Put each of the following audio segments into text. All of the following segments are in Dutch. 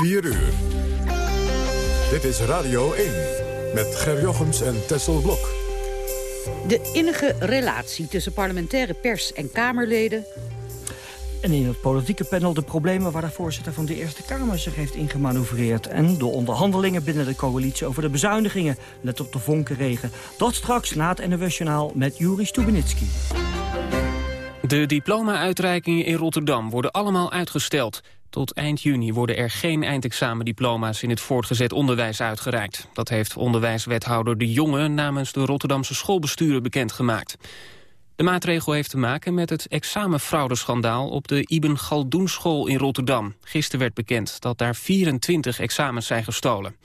4 uur. Dit is Radio 1 met Ger Jochems en Tessel Blok. De innige relatie tussen parlementaire pers en Kamerleden... En in het politieke panel de problemen waar de voorzitter van de Eerste Kamer zich heeft ingemanoeuvreerd. En de onderhandelingen binnen de coalitie over de bezuinigingen. Let op de vonkenregen. Dat straks na het NOS met Juri Stubenitski. De diploma-uitreikingen in Rotterdam worden allemaal uitgesteld. Tot eind juni worden er geen eindexamendiploma's in het voortgezet onderwijs uitgereikt. Dat heeft onderwijswethouder De Jonge namens de Rotterdamse schoolbesturen bekendgemaakt. De maatregel heeft te maken met het examenfraudeschandaal op de Ibn Galdoen school in Rotterdam. Gisteren werd bekend dat daar 24 examens zijn gestolen.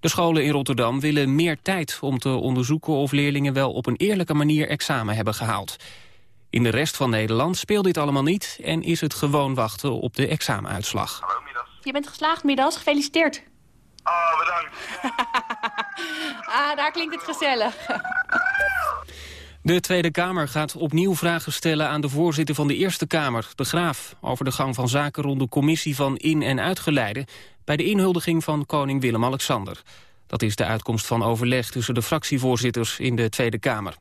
De scholen in Rotterdam willen meer tijd om te onderzoeken of leerlingen wel op een eerlijke manier examen hebben gehaald. In de rest van Nederland speelt dit allemaal niet en is het gewoon wachten op de examenuitslag. Hallo, Midas. Je bent geslaagd, Midas. Gefeliciteerd. Ah, bedankt. ah, daar klinkt het gezellig. De Tweede Kamer gaat opnieuw vragen stellen aan de voorzitter van de Eerste Kamer, de Graaf, over de gang van zaken rond de commissie van in- en uitgeleide bij de inhuldiging van koning Willem-Alexander. Dat is de uitkomst van overleg tussen de fractievoorzitters in de Tweede Kamer.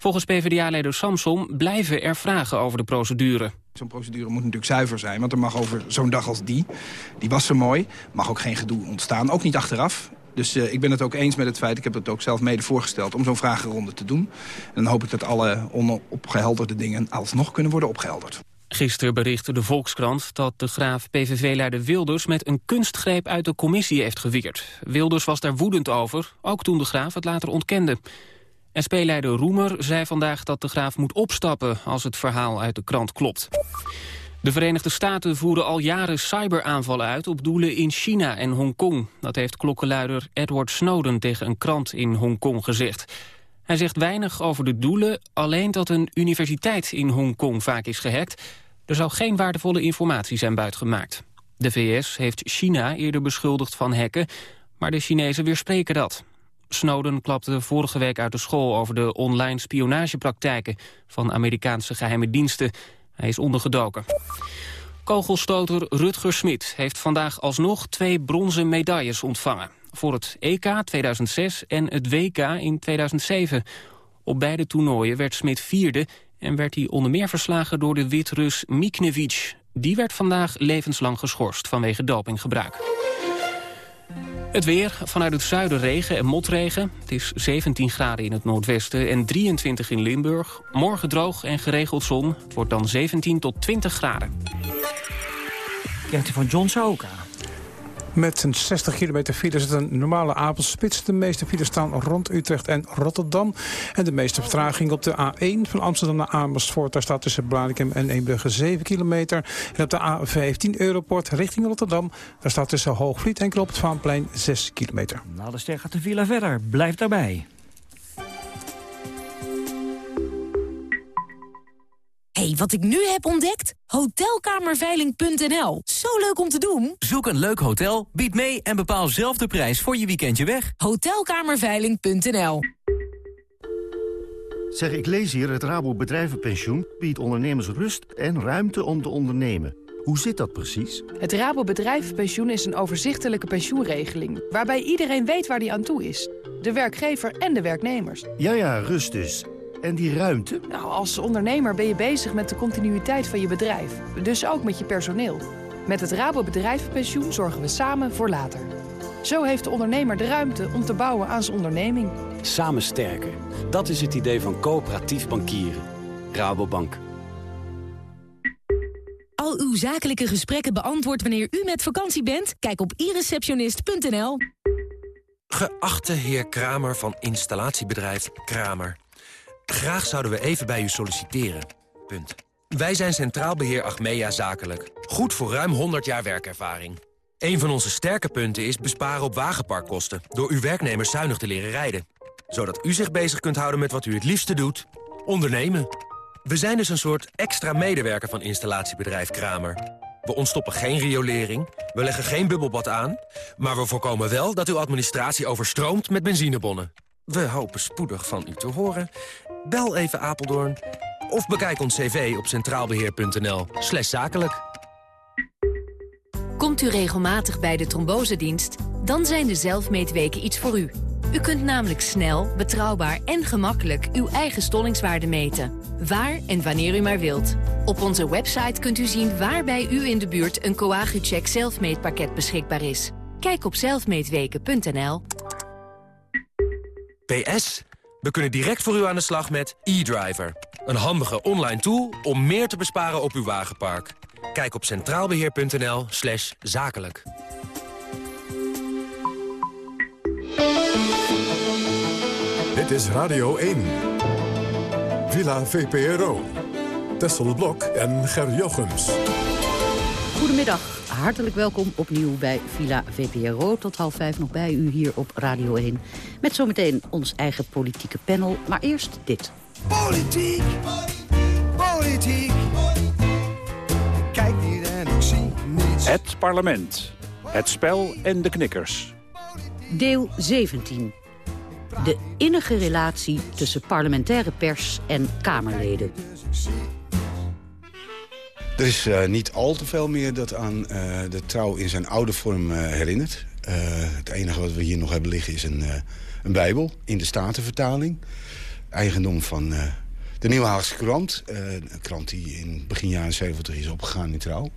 Volgens PvdA-leider Samson blijven er vragen over de procedure. Zo'n procedure moet natuurlijk zuiver zijn, want er mag over zo'n dag als die... die was zo mooi, mag ook geen gedoe ontstaan, ook niet achteraf. Dus uh, ik ben het ook eens met het feit, ik heb het ook zelf mede voorgesteld... om zo'n vragenronde te doen. En dan hoop ik dat alle onopgehelderde dingen alsnog kunnen worden opgehelderd. Gisteren berichtte de Volkskrant dat de graaf PVV-leider Wilders... met een kunstgreep uit de commissie heeft geweerd. Wilders was daar woedend over, ook toen de graaf het later ontkende. SP-leider Roemer zei vandaag dat de graaf moet opstappen... als het verhaal uit de krant klopt. De Verenigde Staten voeren al jaren cyberaanvallen uit op doelen in China en Hongkong. Dat heeft klokkenluider Edward Snowden tegen een krant in Hongkong gezegd. Hij zegt weinig over de doelen, alleen dat een universiteit in Hongkong vaak is gehackt. Er zou geen waardevolle informatie zijn buitgemaakt. De VS heeft China eerder beschuldigd van hacken, maar de Chinezen weerspreken dat. Snowden klapte vorige week uit de school over de online spionagepraktijken van Amerikaanse geheime diensten. Hij is ondergedoken. Kogelstoter Rutger Smit heeft vandaag alsnog twee bronzen medailles ontvangen. Voor het EK 2006 en het WK in 2007. Op beide toernooien werd Smit vierde en werd hij onder meer verslagen door de Wit-Rus Miknevic. Die werd vandaag levenslang geschorst vanwege dopinggebruik. Het weer, vanuit het zuiden regen en motregen. Het is 17 graden in het noordwesten en 23 in Limburg. Morgen droog en geregeld zon. Het wordt dan 17 tot 20 graden. Kent van John Sauka. Met een 60 kilometer file is het een normale avondspits. De meeste files staan rond Utrecht en Rotterdam. En de meeste vertraging op de A1 van Amsterdam naar Amersfoort. Daar staat tussen Blarikum en Eembrugge 7 kilometer. En op de A15 Europort richting Rotterdam. Daar staat tussen Hoogvliet en Kloop het Vaanplein 6 kilometer. Na de ster gaat de file verder. Blijf daarbij. Hey, wat ik nu heb ontdekt? Hotelkamerveiling.nl. Zo leuk om te doen. Zoek een leuk hotel, bied mee en bepaal zelf de prijs voor je weekendje weg. Hotelkamerveiling.nl. Zeg, ik lees hier, het Rabo Bedrijvenpensioen biedt ondernemers rust en ruimte om te ondernemen. Hoe zit dat precies? Het Rabo Bedrijvenpensioen is een overzichtelijke pensioenregeling... waarbij iedereen weet waar hij aan toe is. De werkgever en de werknemers. Ja, ja, rust dus. En die ruimte? Nou, als ondernemer ben je bezig met de continuïteit van je bedrijf. Dus ook met je personeel. Met het Rabo Bedrijvenpensioen zorgen we samen voor later. Zo heeft de ondernemer de ruimte om te bouwen aan zijn onderneming. Samen sterker. Dat is het idee van coöperatief bankieren. Rabobank. Al uw zakelijke gesprekken beantwoord wanneer u met vakantie bent? Kijk op ireceptionist.nl. Geachte heer Kramer van installatiebedrijf Kramer. Graag zouden we even bij u solliciteren. Punt. Wij zijn Centraal Beheer Achmea Zakelijk. Goed voor ruim 100 jaar werkervaring. Een van onze sterke punten is besparen op wagenparkkosten... door uw werknemers zuinig te leren rijden. Zodat u zich bezig kunt houden met wat u het liefste doet. Ondernemen. We zijn dus een soort extra medewerker van installatiebedrijf Kramer. We ontstoppen geen riolering, we leggen geen bubbelbad aan... maar we voorkomen wel dat uw administratie overstroomt met benzinebonnen. We hopen spoedig van u te horen. Bel even Apeldoorn of bekijk ons cv op centraalbeheer.nl zakelijk. Komt u regelmatig bij de trombosedienst? Dan zijn de zelfmeetweken iets voor u. U kunt namelijk snel, betrouwbaar en gemakkelijk uw eigen stollingswaarde meten. Waar en wanneer u maar wilt. Op onze website kunt u zien waar bij u in de buurt een Coagucheck zelfmeetpakket beschikbaar is. Kijk op zelfmeetweken.nl. PS, we kunnen direct voor u aan de slag met e-driver. Een handige online tool om meer te besparen op uw wagenpark. Kijk op centraalbeheer.nl slash zakelijk. Dit is Radio 1. Villa VPRO. Tessel Blok en Ger Jochems. Goedemiddag, hartelijk welkom opnieuw bij Villa VPRO. Tot half vijf nog bij u hier op Radio 1. Met zometeen ons eigen politieke panel, maar eerst dit. Politiek, politiek. Kijk hier en ik zie niets. Het parlement, het spel en de knikkers. Deel 17. De innige relatie tussen parlementaire pers en Kamerleden. Er is uh, niet al te veel meer dat aan uh, de trouw in zijn oude vorm uh, herinnert. het enige wat we hier nog hebben liggen is een, een bijbel in de Statenvertaling. Eigendom van de Nieuwe Haagse Krant. een krant die in begin jaren 70 is opgegaan in trouw.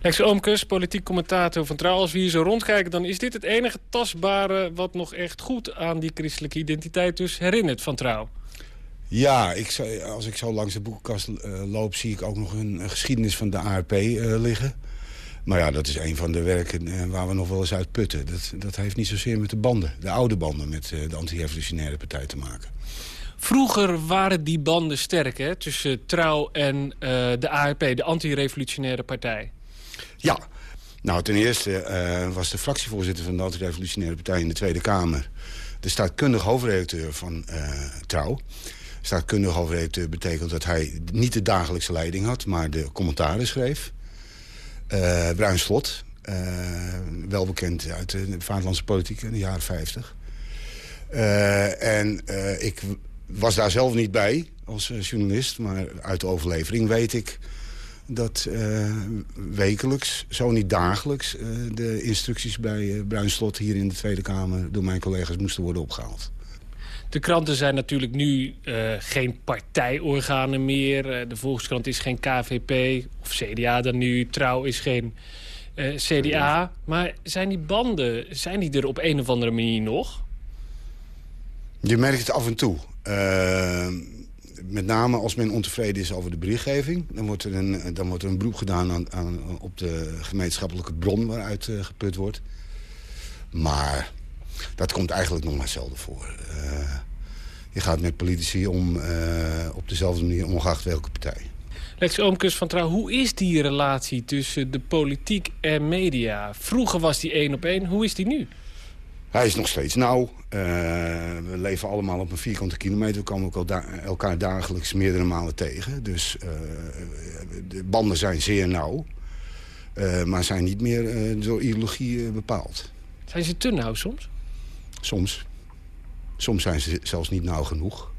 Lex Oomkes, politiek commentator van Trouw. Als we hier zo rondkijken, dan is dit het enige tastbare... wat nog echt goed aan die christelijke identiteit dus herinnert van Trouw. Ja, ik, als ik zo langs de boekenkast uh, loop... zie ik ook nog een, geschiedenis van de ARP uh, liggen. Maar ja, dat is een van de werken uh, waar we nog wel eens uit putten. Dat, dat heeft niet zozeer met de banden, de oude banden... met de anti-revolutionaire partij te maken. Vroeger waren die banden sterk, hè? Tussen Trouw en de ARP, de anti-revolutionaire partij. Ja, nou ten eerste uh, was de fractievoorzitter van de anti-revolutionaire partij in de Tweede Kamer... de staatkundig hoofdredacteur van uh, Trouw. Staatkundig hoofdredacteur betekent dat hij niet de dagelijkse leiding had... maar de commentaren schreef. Uh, Bruin Slot, wel bekend uit de vaderlandse politiek in de jaren 50. en ik was daar zelf niet bij als journalist... maar uit de overlevering weet ik dat wekelijks, zo niet dagelijks... De instructies bij uh, Bruinslot hier in de Tweede Kamer... door mijn collega's moesten worden opgehaald. De kranten zijn natuurlijk nu geen partijorganen meer. de Volkskrant is geen KVP, of CDA dan nu. Trouw is geen CDA. Maar zijn die banden, zijn die er op een of andere manier nog? Je merkt het af en toe met name als men ontevreden is over de berichtgeving... dan wordt er een, dan wordt er een beroep gedaan aan, aan, op de gemeenschappelijke bron waaruit geput wordt. Maar dat komt eigenlijk nog maar zelden voor. Uh, je gaat met politici om uh, op dezelfde manier, ongeacht welke partij. Lex Oomkes van Trouw, hoe is die relatie tussen de politiek en media? Vroeger was die één op één, hoe is die nu? Hij is nog steeds nauw. Uh, we leven allemaal op een vierkante kilometer. We komen ook elkaar dagelijks meerdere malen tegen. Dus uh, de banden zijn zeer nauw. Uh, maar zijn niet meer door ideologie bepaald. Zijn ze te nauw soms? Soms. Soms zijn ze zelfs niet nauw genoeg.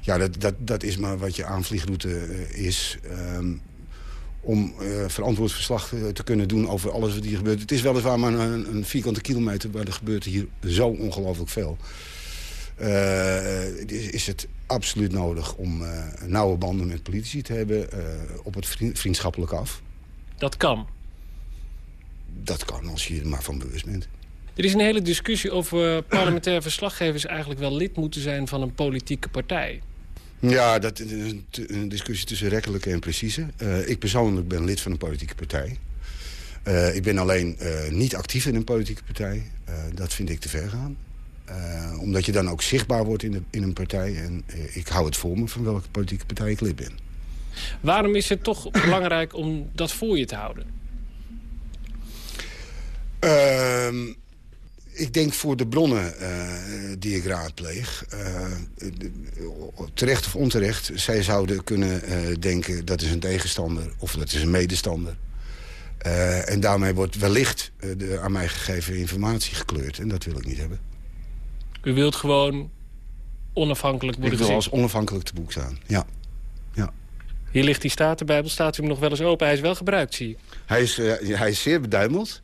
ja, dat, dat, dat is maar wat je aanvliegroute is. Ehm, om uh, verantwoord verslag te, kunnen doen over alles wat hier gebeurt. Het is weliswaar maar een, een vierkante kilometer, maar er gebeurt hier zo ongelooflijk veel. Uh, is, is, het absoluut nodig om uh, nauwe banden met politici te hebben op het vriendschappelijk af. Dat kan? Dat kan, als je er maar van bewust bent. Er is een hele discussie over parlementaire verslaggevers eigenlijk wel lid moeten zijn van een politieke partij. Ja, dat is een discussie tussen rekkelijke en precieze. Uh, ik persoonlijk ben lid van een politieke partij. Uh, ik ben alleen niet actief in een politieke partij. dat vind ik te ver gaan. omdat je dan ook zichtbaar wordt in, de, in een partij. En ik hou het voor me van welke politieke partij ik lid ben. Waarom is het toch belangrijk om dat voor je te houden? Ehm, ik denk voor de bronnen uh, die ik raadpleeg... Uh, terecht of onterecht... zij zouden kunnen uh, denken dat is een tegenstander of dat is een medestander. en daarmee wordt wellicht de aan mij gegeven informatie gekleurd. En dat wil ik niet hebben. U wilt gewoon onafhankelijk worden Ik wil als onafhankelijk te boek staan, ja. ja. Hier ligt die Statenbijbel. Staat u hem nog wel eens open? Hij is wel gebruikt, zie je. Hij is, eh, hij is zeer beduimeld.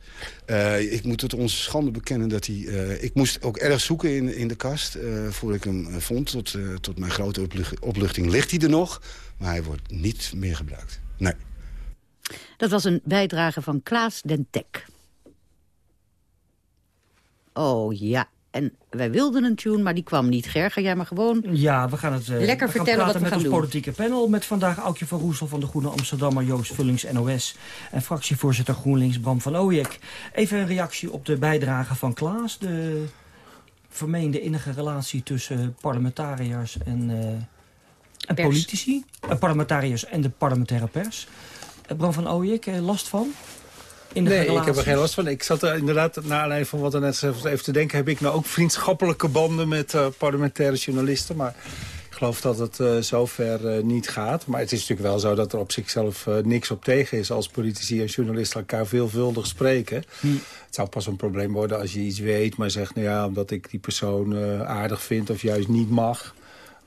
Uh, ik moet het onze schande bekennen dat hij... Uh, ik moest ook erg zoeken in, in de kast voordat ik hem vond. Tot, tot mijn grote opluchting ligt hij er nog. Maar hij wordt niet meer gebruikt. Nee. Dat was een bijdrage van Klaas Dentek. Oh ja, en wij wilden een tune, maar die kwam niet. Ger, ga jij maar gewoon Ja, we gaan het uh, lekker we vertellen gaan wat we met gaan ons doen. politieke panel. Met vandaag Aukje van Roesel van de Groene Amsterdammer... Joost Vullings, NOS. En fractievoorzitter GroenLinks Bram van Ooyek. Even een reactie op de bijdrage van Klaas. De vermeende innige relatie tussen parlementariërs en, uh, en politici. Uh, parlementariërs en de parlementaire pers. Bram van Ooyek, last van? Nee, relaties. ik heb er geen last van. Ik zat er inderdaad, naar aanleiding van wat er net was, even te denken... heb ik nou ook vriendschappelijke banden met uh, parlementaire journalisten. Maar ik geloof dat het uh, zover uh, niet gaat. Maar het is natuurlijk wel zo dat er op zichzelf niks op tegen is... als politici en journalisten elkaar veelvuldig spreken. Hm. Het zou pas een probleem worden als je iets weet... maar zegt, nou ja, omdat ik die persoon aardig vind of juist niet mag...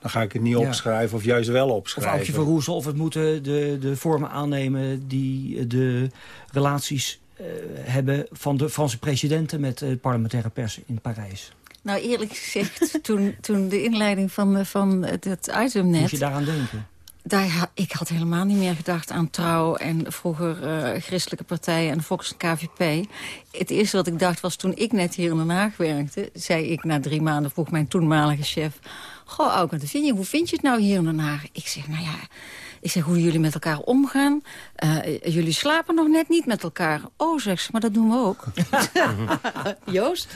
Dan ga ik het niet opschrijven of juist wel opschrijven. Of Aukje van Roesel, of het moeten de, de vormen aannemen... die de relaties uh, hebben van de Franse presidenten... met de parlementaire pers in Parijs. Nou, eerlijk gezegd, toen, toen de inleiding van, van het item net... Moet je daaraan denken? Daar, ik had helemaal niet meer gedacht aan Trouw en vroeger uh, Christelijke Partijen en Fox en KVP. Het eerste wat ik dacht was toen ik net hier in Den Haag werkte... zei ik na drie maanden, vroeg mijn toenmalige chef... Goh, Auken, hoe vind je het nou hier in Den Haag? Ik zeg, nou ja, ik zeg hoe jullie met elkaar omgaan. Uh, jullie slapen nog net niet met elkaar. Oh, zeg ze, maar dat doen we ook. Joost?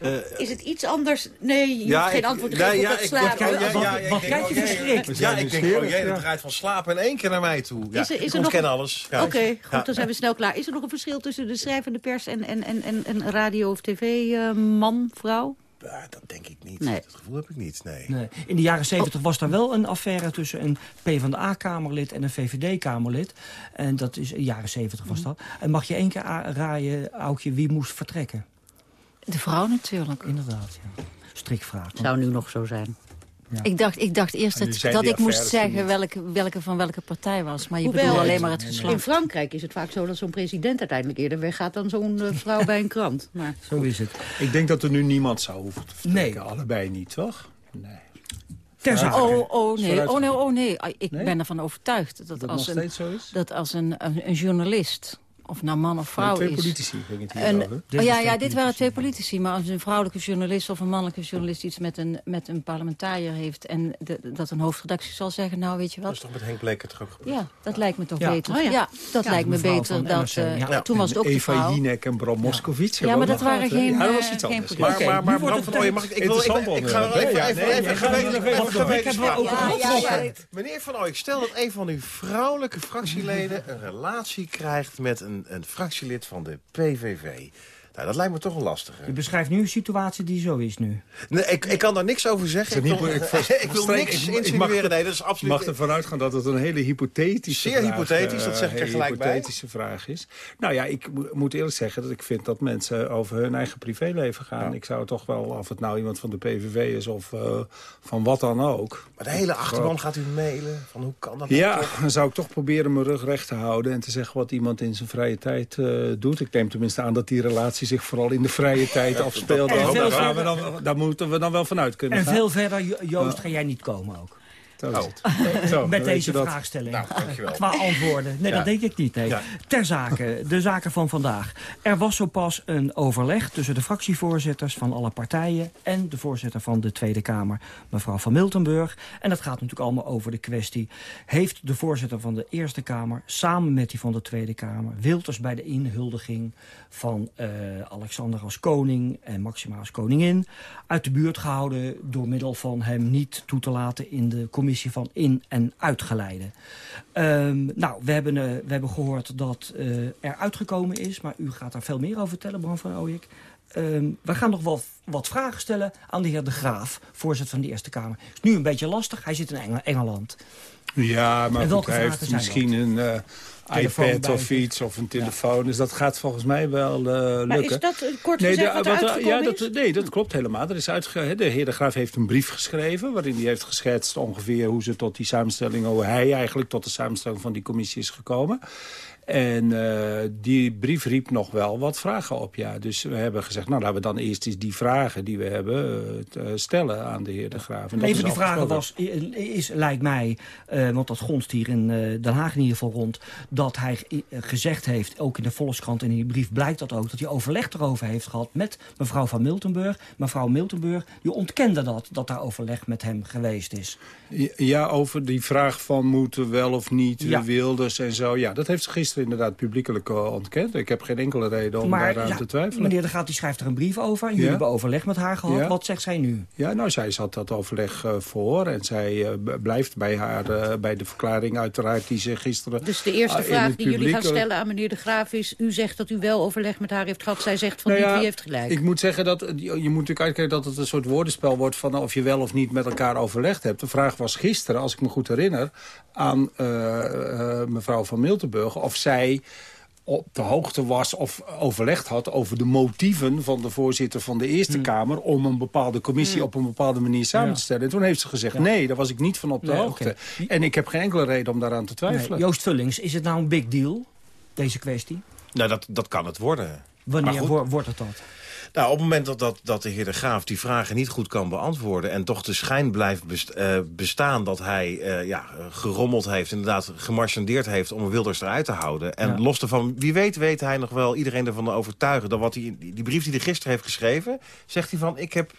Uh, is het iets anders? Nee, je ja, hoeft geen antwoord te geven nee, ja, op slapen. Ja, ja, ja, wat kijk je verschrikt? Ja, ik denk, oh jee, dat draait van slapen in één keer naar mij toe. Ja, is er, is er nog... ken alles. Oké, okay, goed, dan zijn we snel klaar. Is er nog een verschil tussen de schrijvende pers en, en, en, en, en radio- of tv-man, vrouw? Ja, dat denk ik niet. Nee. Dat gevoel heb ik niet, nee. nee. In de jaren zeventig was daar wel een affaire tussen een PvdA-kamerlid en een VVD-kamerlid. En dat is in de jaren zeventig was dat. En mag je één keer raaien, Aukje, wie moest vertrekken? De vrouw natuurlijk. Inderdaad, ja. Strikvraag. Zou nu nog zo zijn. Ja. Ik, dacht, ik dacht eerst dat, dat ik moest zeggen welke, welke van welke partij was. Maar je Hoewel, bedoelt alleen maar het geslacht. In Frankrijk is het vaak zo dat zo'n president uiteindelijk eerder weggaat... dan zo'n uh, vrouw bij een krant. Maar, zo is het. Ik denk dat er nu niemand zou hoeven te vertrekken. Nee. Allebei niet, toch? Nee. Ter oh, oh, nee. oh nee, oh nee. Ik nee? ben ervan overtuigd dat, dat als, een, dat als een, een, een journalist of nou man of vrouw twee is. politici ging het hier een, over. Oh, ja, ja, dit waren twee politici. Maar als een vrouwelijke journalist of een mannelijke journalist... iets met een, met een parlementariër heeft... en de, dat een hoofdredactie zal zeggen... nou, weet je wat... Dat is toch met Henk Bleker toch ook gebeurd? Ja, dat lijkt me toch ja. beter. Oh, ja. ja. dat lijkt me beter. Dat, uh, ja. Toen was het ook Eva vrouw. Jinek en Bram Moskowitz. Ja, maar dat waren geen... Ja, dat was iets anders. Maar, maar, maar Bram van Ooyen, mag ik... Ik wil ik ga even even Meneer van Ooyen, stel dat een van uw vrouwelijke fractieleden... een relatie krijgt met een fractielid van de PVV. Nou, dat lijkt me toch een lastige. Je beschrijft nu een situatie die zo is nu. Nee, ik, ik kan daar niks over zeggen. Ik, wil, ik, ik wil niks ik, insinueren. Nee, dat is absoluut... mag ervan uitgaan dat het een hele hypothetische Zeer vraag, hypothetisch, dat zeg ik er gelijk bij. hypothetische vraag is. Nou ja, ik moet eerlijk zeggen dat ik vind dat mensen over hun eigen privéleven gaan. Ja. Ik zou toch wel, of het nou iemand van de PVV is of uh, van wat dan ook. Maar de hele achterban gaat u mailen? Van hoe kan dat Ja, nou dan zou ik toch proberen mijn rug recht te houden... en te zeggen wat iemand in zijn vrije tijd uh, doet. Ik neem tenminste aan dat die relatie zich vooral in de vrije tijd afspeelde. Daar, daar, gaan we dan, daar moeten we dan wel vanuit kunnen En gaan. veel verder, Joost, ga jij niet komen ook? Oh. Zo, Met deze vraagstelling. Nou, Qua antwoorden. Nee, ja. dat denk ik niet. Nee. Ja. Ter zake, de zaken van vandaag. Er was zo pas een overleg tussen de fractievoorzitters van alle partijen... en de voorzitter van de Tweede Kamer, mevrouw van Miltenburg. En dat gaat natuurlijk allemaal over de kwestie... heeft de voorzitter van de Eerste Kamer samen met die van de Tweede Kamer... Wilders bij de inhuldiging van uh, Alexander als koning en Maxima als koningin... uit de buurt gehouden door middel van hem niet toe te laten in de commissie commissie van in- en uitgeleide. Um, nou, we hebben, uh, we hebben gehoord dat uh, er uitgekomen is, maar u gaat daar veel meer over vertellen, Bram van Ooyek. ehm, we gaan nog wel wat vragen stellen aan de heer De Graaf, voorzitter van de Eerste Kamer. is nu een beetje lastig, hij zit in Engeland. Ja, maar goed, hij heeft misschien een iPad of iets of een telefoon. Dus dat gaat volgens mij wel uh, lukken. Maar is dat kort nee, gezegd de, wat, ja, dat, Nee, dat klopt helemaal. Er is uitge de heer De Graaf heeft een brief geschreven... waarin hij heeft geschetst ongeveer hoe ze tot die samenstelling... hoe hij eigenlijk tot de samenstelling van die commissie is gekomen. En uh, die brief riep nog wel wat vragen op, ja. Dus we hebben gezegd, nou laten we dan eerst eens die vragen die we hebben uh, stellen aan de heer De Graaf. En een van die vragen was, is, lijkt mij, uh, want dat gonst hier in Den Haag in ieder geval rond, dat hij gezegd heeft, ook in de Volkskrant en in die brief blijkt dat ook, dat hij overleg erover heeft gehad met mevrouw van Miltenburg. Mevrouw Miltenburg, die ontkende dat, dat daar overleg met hem geweest is. Ja, over die vraag van moeten wel of niet ja. Wilders en zo. Ja, dat heeft ze gisteren inderdaad publiekelijk eh, ontkend. Ik heb geen enkele reden om maar, daaraan te twijfelen. Meneer De Gaat die schrijft er een brief over. Jullie hebben overleg met haar gehad. Wat zegt zij nu? Ja, nou, zij zat dat overleg uh, voor. En zij uh, blijft bij, haar, bij de verklaring uiteraard die ze gisteren... Dus de eerste vraag die jullie gaan stellen aan meneer De Graaf is... u zegt dat u wel overleg met haar heeft gehad. Zij zegt van nou niet, wie heeft gelijk? Ik moet zeggen dat je moet natuurlijk uitkijken dat het een soort woordenspel wordt... van of je wel of niet met elkaar overlegd hebt. De vraag was gisteren, als ik me goed herinner... aan mevrouw van Miltenburg of zij zij op de hoogte was of overlegd had over de motieven van de voorzitter van de Eerste hmm. Kamer om een bepaalde commissie hmm. op een bepaalde manier samen te stellen. En toen heeft ze gezegd, nee, daar was ik niet van op de hoogte. En ik heb geen enkele reden om daaraan te twijfelen. Joost Vullings, is het nou een big deal, deze kwestie? Nou, dat, dat kan het worden. Wanneer wordt het dat? Nou, op het moment dat, dat, dat de heer De Graaf die vragen niet goed kan beantwoorden... en toch de schijn blijft eh, bestaan dat hij uh, ja, gerommeld heeft... inderdaad gemarchandeerd heeft om Wilders eruit te houden... en los ervan, wie weet weet hij nog wel iedereen ervan overtuigen... dat wat hij, die brief die hij gisteren heeft geschreven... zegt hij van, ik heb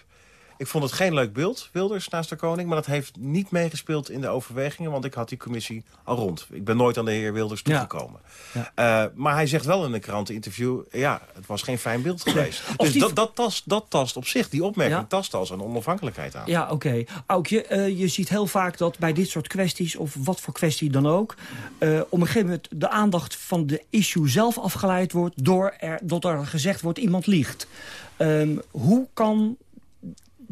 ik vond het geen leuk beeld, Wilders naast de koning. Maar dat heeft niet meegespeeld in de overwegingen. Want ik had die commissie al rond. Ik ben nooit aan de heer Wilders toegekomen. Ja. Ja. Uh, maar hij zegt wel in een kranteninterview... ja, het was geen fijn beeld geweest. dus dat, dat, tast, dat tast op zich, die opmerking tast als een onafhankelijkheid aan. Ja, oké. Okay. Aukje, uh, je ziet heel vaak dat bij dit soort kwesties... of wat voor kwestie dan ook... Uh, op een gegeven moment de aandacht van de issue zelf afgeleid wordt... door er, dat er gezegd wordt iemand liegt. Um, hoe kan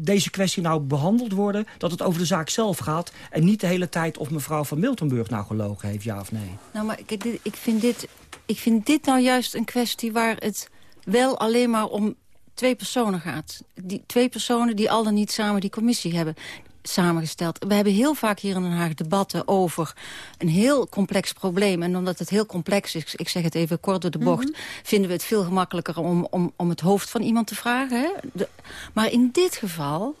deze kwestie nou behandeld worden... dat het over de zaak zelf gaat... en niet de hele tijd of mevrouw van Miltenburg nou gelogen heeft, ja of nee? Nou, maar ik, ik, vind dit, ik vind dit nou juist een kwestie waar het wel alleen maar om twee personen gaat. Die twee personen die al dan niet samen die commissie hebben samengesteld. We hebben heel vaak hier in Den Haag debatten over een heel complex probleem. En omdat het heel complex is, ik zeg het even kort door de bocht... Mhm. vinden we het veel gemakkelijker om, om, om het hoofd van iemand te vragen. Hè? maar in dit geval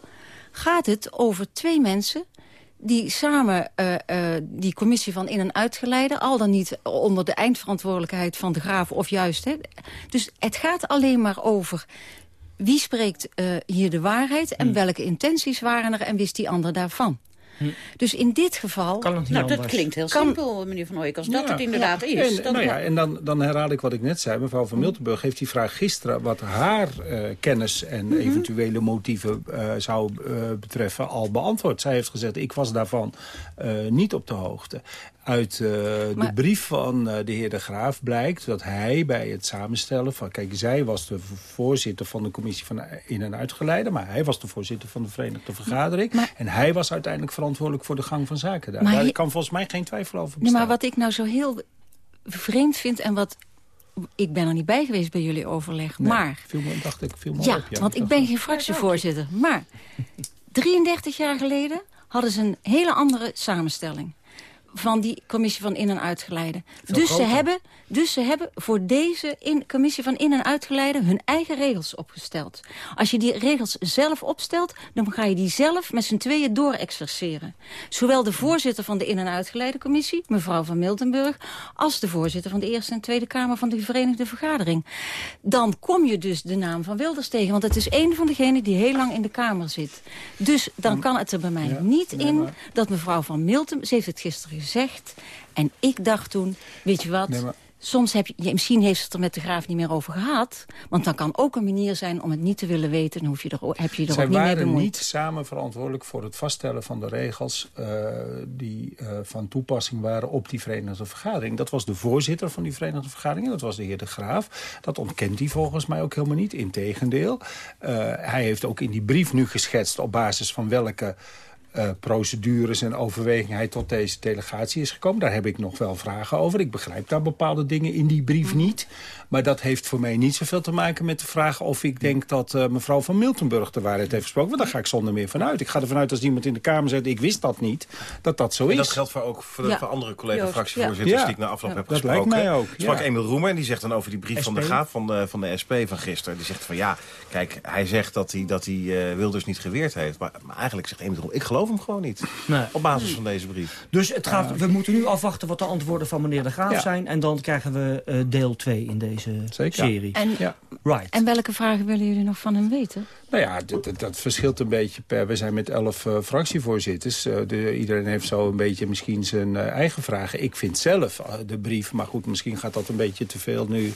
gaat het over twee mensen die samen uh, uh, die commissie van in- en uitgeleide... al dan niet onder de eindverantwoordelijkheid van de graaf of juist... Hè. Dus het gaat alleen maar over wie spreekt uh, hier de waarheid en hm. welke intenties waren er en wist die ander daarvan. Hm. Dus in dit geval... Kan het niet nou, dat klinkt heel simpel, meneer Van Ooyek, als dat het inderdaad is. En, nou ja, en dan, dan herhaal ik wat ik net zei. Mevrouw van. Miltenburg heeft die vraag gisteren... wat haar uh, kennis en mm -hmm. eventuele motieven uh, zou uh, betreffen al beantwoord. Zij heeft gezegd, ik was daarvan niet op de hoogte. Uit uh, de brief van uh, de heer De Graaf blijkt dat hij bij het samenstellen van... Kijk, zij was de voorzitter van de commissie van in- en uitgeleide... maar hij was de voorzitter van de Verenigde Vergadering. Maar, en hij was uiteindelijk verantwoordelijk voor de gang van zaken daar. Daar kan volgens mij geen twijfel over bestaan. Nee, maar wat ik nou zo heel vreemd vind en wat... Ik ben er niet bij geweest bij jullie overleg, nee, maar... Viel me, dacht ik, viel me ja, op, ja, want ik ben geen fractievoorzitter. Maar 33 jaar geleden hadden ze een hele andere samenstelling van die commissie van in- en uitgeleide. Dus ze, hebben, dus ze hebben voor deze in, commissie van in- en uitgeleide hun eigen regels opgesteld. Als je die regels zelf opstelt, dan ga je die zelf met z'n tweeën doorexerceren. Zowel de voorzitter van de in- en uitgeleide commissie, mevrouw van Miltenburg... als de voorzitter van de Eerste en Tweede Kamer van de Verenigde Vergadering. Dan kom je dus de naam van Wilders tegen, want het is een van degenen die heel lang in de Kamer zit. Dus dan kan het er bij mij niet in dat mevrouw van Miltenburg... ze heeft het gisteren gezegd. En ik dacht toen, weet je wat... soms heb je, misschien heeft het er met de graaf niet meer over gehad. Want dan kan ook een manier zijn om het niet te willen weten. Dan hoef je er, heb je er Zij ook niet mee waren bemoeid. niet samen verantwoordelijk voor het vaststellen van de regels... eh, die eh, van toepassing waren op die Verenigde Vergadering. Dat was de voorzitter van die Verenigde Vergadering. Dat was de heer De Graaf. Dat ontkent hij volgens mij ook helemaal niet. Integendeel. Eh, hij heeft ook in die brief nu geschetst op basis van welke eh, procedures en overwegingen hij tot deze delegatie is gekomen. Daar heb ik nog wel vragen over. Ik begrijp daar bepaalde dingen in die brief niet. Maar dat heeft voor mij niet zoveel te maken met de vraag of ik denk dat eh, mevrouw van Miltenburg de waarheid heeft gesproken. Want daar ga ik zonder meer vanuit. Ik ga ervan uit als iemand in de Kamer zegt, ik wist dat niet, dat dat zo is. En dat geldt voor ook voor, de, Ja. voor andere collega-fractievoorzitters ja. die ik na afloop Ja, heb dat gesproken. lijkt mij ook, Ik sprak. Emil Roemer en die zegt dan over die brief van de SP? Graaf van de, van de SP van gisteren. Die zegt van ja, kijk, hij zegt dat hij, dat hij eh, Wilders niet geweerd heeft. Maar, maar eigenlijk zegt Emil Roemer, ik geloof hem gewoon niet. Nee. Op basis van deze brief. Dus het gaat, we moeten nu afwachten wat de antwoorden van meneer De Graaf Ja. zijn. En dan krijgen we eh, deel 2 in deze Zeker. serie. En, Ja. Right. en welke vragen willen jullie nog van hem weten? Nou ja, dat, verschilt een beetje per... We zijn met elf eh, fractievoorzitters. Eh, de, iedereen heeft zo een beetje misschien zijn eh, eigen vragen. Ik vind zelf eh, de brief, maar goed, misschien gaat dat een beetje te veel nu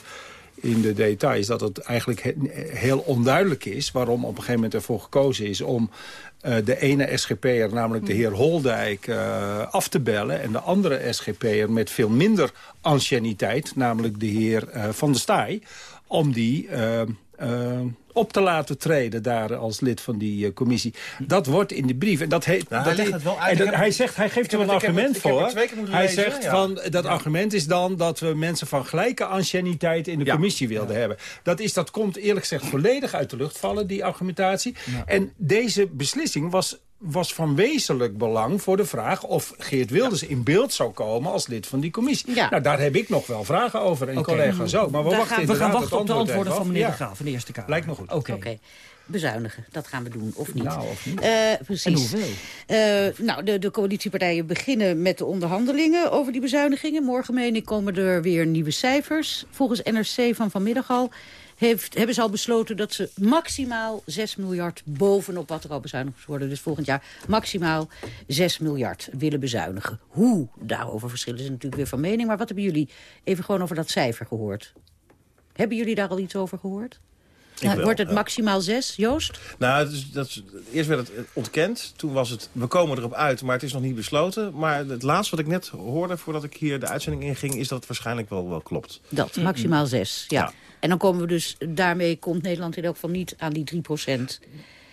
in de details... dat het eigenlijk he- heel onduidelijk is waarom op een gegeven moment ervoor gekozen is... om eh, de ene SGP'er, namelijk de heer Holdijk, eh, af te bellen... en de andere SGP'er met veel minder anciëniteit, namelijk de heer eh, Van der Staaij... om die eh, eh, op te laten treden daar als lid van die eh, commissie. Dat wordt in de brief. En dat heet, Nou, hij dat het wel uit. en Ik dat- heb- hij, zegt, hij geeft er een argument voor. het hij lezen, zegt ja. van, dat argument is dan dat we mensen van gelijke anciëniteit in de Ja. commissie wilden hebben. Dat, is, dat komt eerlijk gezegd volledig uit de lucht vallen, die argumentatie. En deze beslissing was was van wezenlijk belang voor de vraag of Geert Wilders in beeld zou komen als lid van die commissie. Ja. Nou, daar heb ik nog wel vragen over en Oké. collega's ook. Maar we Daar wachten gaan- we gaan wachten op de antwoorden van meneer. De Graaf van de Eerste Kamer. Lijkt me goed. Oké. Oké. Bezuinigen, dat gaan we doen, of niet? Nou, of niet. Eh, En precies. hoeveel? Eh, nou, de, de coalitiepartijen beginnen met de onderhandelingen over die bezuinigingen. Morgen, meen ik, komen er weer nieuwe cijfers. Volgens NRC van vanmiddag al heeft, hebben ze al besloten dat ze maximaal 6 miljard bovenop wat er al bezuinigd moet worden. Dus volgend jaar maximaal 6 miljard willen bezuinigen. Hoe? Daarover verschillen ze natuurlijk weer van mening. Maar wat hebben jullie even gewoon over dat cijfer gehoord? Hebben jullie daar al iets over gehoord? wel, Wordt het maximaal 6, Joost? Nou, is, dat is, eerst werd het ontkend. Toen was het, we komen erop uit, maar het is nog niet besloten. Maar het laatste wat ik net hoorde voordat ik hier de uitzending inging... is dat het waarschijnlijk wel, wel klopt. Dat, maximaal 6. Ja. Ja. En dan komen we dus, daarmee komt Nederland in elk geval niet aan die 3 procent.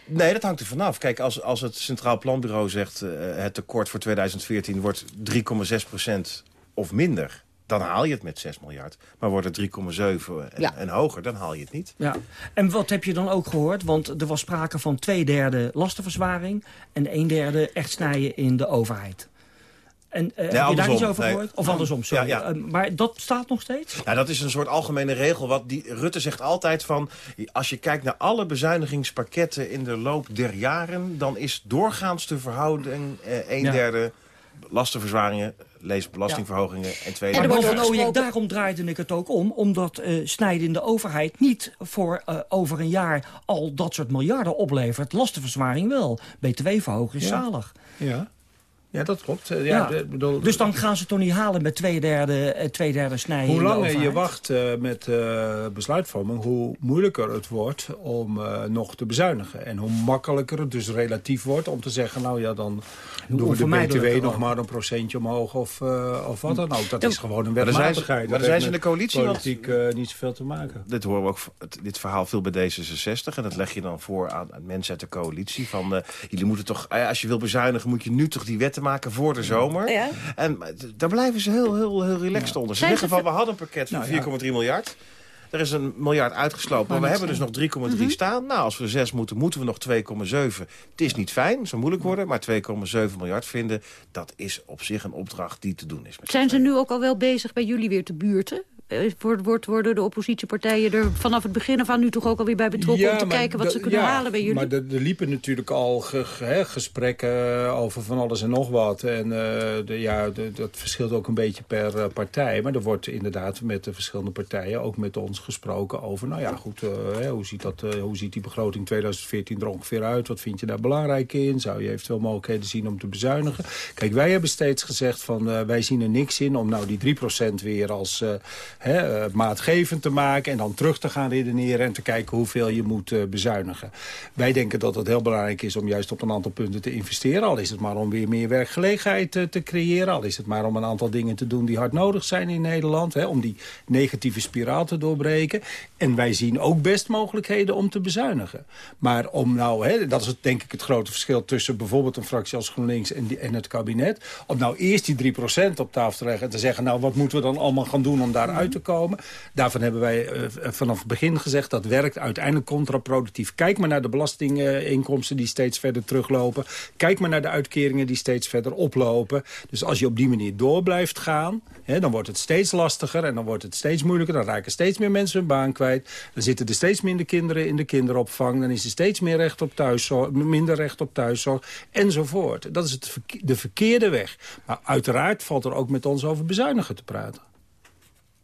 Nee, dat hangt er vanaf. Kijk, als, als het Centraal Planbureau zegt... eh, het tekort voor 2014 wordt 3,6 procent of minder... dan haal je het met 6 miljard. Maar wordt het 3,7 en, Ja. en hoger, dan haal je het niet. Ja. En wat heb je dan ook gehoord? Want er was sprake van twee derde lastenverzwaring... en een derde echt snijden in de overheid. En eh, heb je daar iets over Nee. gehoord? Of andersom, sorry. Ja, ja. Eh, maar dat staat nog steeds? Nou, dat is een soort algemene regel. Wat die, Rutte zegt altijd van... als je kijkt naar alle bezuinigingspakketten in de loop der jaren... dan is doorgaans de verhouding eh, een Ja. derde lastenverzwaringen... lees belastingverhogingen en twee En bovenal, ook gesproken- daarom draaide ik het ook om. Omdat eh, snijden in de overheid niet voor over een jaar al dat soort miljarden oplevert. Lastenverzwaring wel. BTW-verhoging is Ja. zalig. Ja. Ja, dat klopt. Eh, Ja. Ja, de- bedoel, Dus dan gaan ze het toch niet halen met twee derde, eh, twee derde snijden Hoe langer je wacht eh, met eh, besluitvorming, hoe moeilijker het wordt om eh, nog te bezuinigen. En hoe makkelijker het dus relatief wordt om te zeggen, nou ja, dan doen we de BTW nog maar een procentje omhoog of, eh, of wat dan ook. Dat Ja, is gewoon een maar daar zijn ze- wetmatigheid. maar Dat daar zijn ze in de coalitie, want- Politiek eh, niet zoveel te maken. Dit horen we ook, dit verhaal veel bij D66. En dat leg je dan voor aan, aan mensen uit de coalitie. Van, eh, jullie moeten toch, als je wil bezuinigen, moet je nu toch die wetten maken voor de zomer. Ja. En d- daar blijven ze heel, heel, heel relaxed onder. Ze zeggen ze van, we hadden een pakket van Nou, ja. 4,3 miljard. Er is een miljard uitgeslopen, maar we hebben dus nog 3,3 staan. Nou, als we 6 moeten, moeten we nog 2,7. Het is niet fijn, het zou moeilijk worden. Maar 2,7 miljard vinden, dat is op zich een opdracht die te doen is. Met Zijn ze nu ook al wel bezig bij jullie weer te buurten? Eh, wordt, worden de oppositiepartijen er vanaf het begin af aan nu toch ook alweer bij betrokken... om te kijken wat ze kunnen ja, halen bij jullie? Maar er liepen natuurlijk al ge- gesprekken over van alles en nog wat. En eh, de, ja, de- dat verschilt ook een beetje per eh, partij. Maar er wordt inderdaad met de verschillende partijen, ook met ons, gesproken over... nou ja, goed, hè, hoe, ziet dat, hoe ziet die begroting 2014 er ongeveer uit? Wat vind je daar belangrijk in? Zou je eventueel mogelijkheden zien om te bezuinigen? Kijk, wij hebben steeds gezegd van, wij zien er niks in om nou die 3% weer als... eh, hè, maatgevend te maken... en dan terug te gaan redeneren en te kijken hoeveel je moet bezuinigen. Wij denken dat het heel belangrijk is om juist op een aantal punten te investeren. Al is het maar om weer meer werkgelegenheid te creëren. Al is het maar om een aantal dingen te doen die hard nodig zijn in Nederland. Hè, om die negatieve spiraal te doorbreken. En wij zien ook best mogelijkheden om te bezuinigen. Maar om nou, hè, dat is denk ik het grote verschil tussen bijvoorbeeld een fractie als GroenLinks en, en het kabinet. Om nou eerst die 3% op tafel te leggen en te zeggen, nou wat moeten we dan allemaal gaan doen om daaruit komen. Daarvan hebben wij uh, vanaf het begin gezegd, dat werkt uiteindelijk contraproductief. Kijk maar naar de belastinginkomsten die steeds verder teruglopen. Kijk maar naar de uitkeringen die steeds verder oplopen. Dus als je op die manier door blijft gaan, hè, dan wordt het steeds lastiger en dan wordt het steeds moeilijker. Dan raken steeds meer mensen hun baan kwijt. Dan zitten er steeds minder kinderen in de kinderopvang. Dan is er steeds meer recht op thuiszorg, minder recht op thuiszorg enzovoort. Dat is het, de verkeerde weg. Maar uiteraard valt er ook met ons over bezuinigen te praten.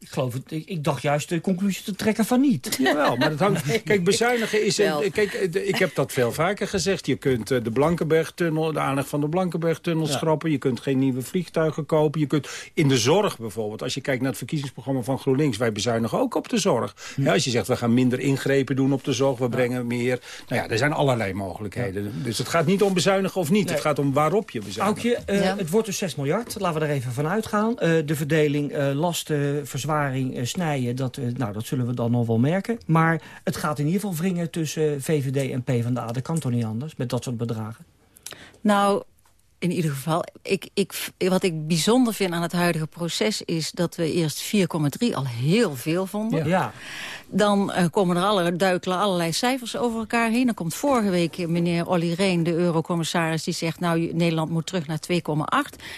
Ik, geloof het, ik, ik, dacht juist de conclusie te trekken van niet. Jawel, maar dat hangt... Kijk, bezuinigen is... Een, kijk, ik heb dat veel vaker gezegd. Je kunt eh, de Blankenbergtunnel, de aanleg van de Blankenbergtunnel ja. schrappen. Je kunt geen nieuwe vliegtuigen kopen. Je kunt in de zorg bijvoorbeeld, als je kijkt naar het verkiezingsprogramma van GroenLinks... wij bezuinigen ook op de zorg. Ja, als je zegt, we gaan minder ingrepen doen op de zorg, we brengen meer... Nou ja, er zijn allerlei mogelijkheden. Dus het gaat niet om bezuinigen of niet. Nee. Het gaat om waarop je bezuinigt. Aukje, uh, het wordt dus 6 miljard. Laten we er even van uitgaan. Uh, de verdeling lasten, verzwaring, snijden, dat, nou, dat zullen we dan nog wel merken. Maar het gaat in ieder geval wringen tussen VVD en PvdA. Dat kan toch niet anders, met dat soort bedragen? Nou, in ieder geval, ik, ik, wat ik bijzonder vind aan het huidige proces... is dat we eerst 4,3 al heel veel vonden. Ja. Dan uh, komen er alle, duikelen allerlei cijfers over elkaar heen. Dan komt vorige week meneer Olly Reen, de eurocommissaris... die zegt, nou, Nederland moet terug naar 2,8.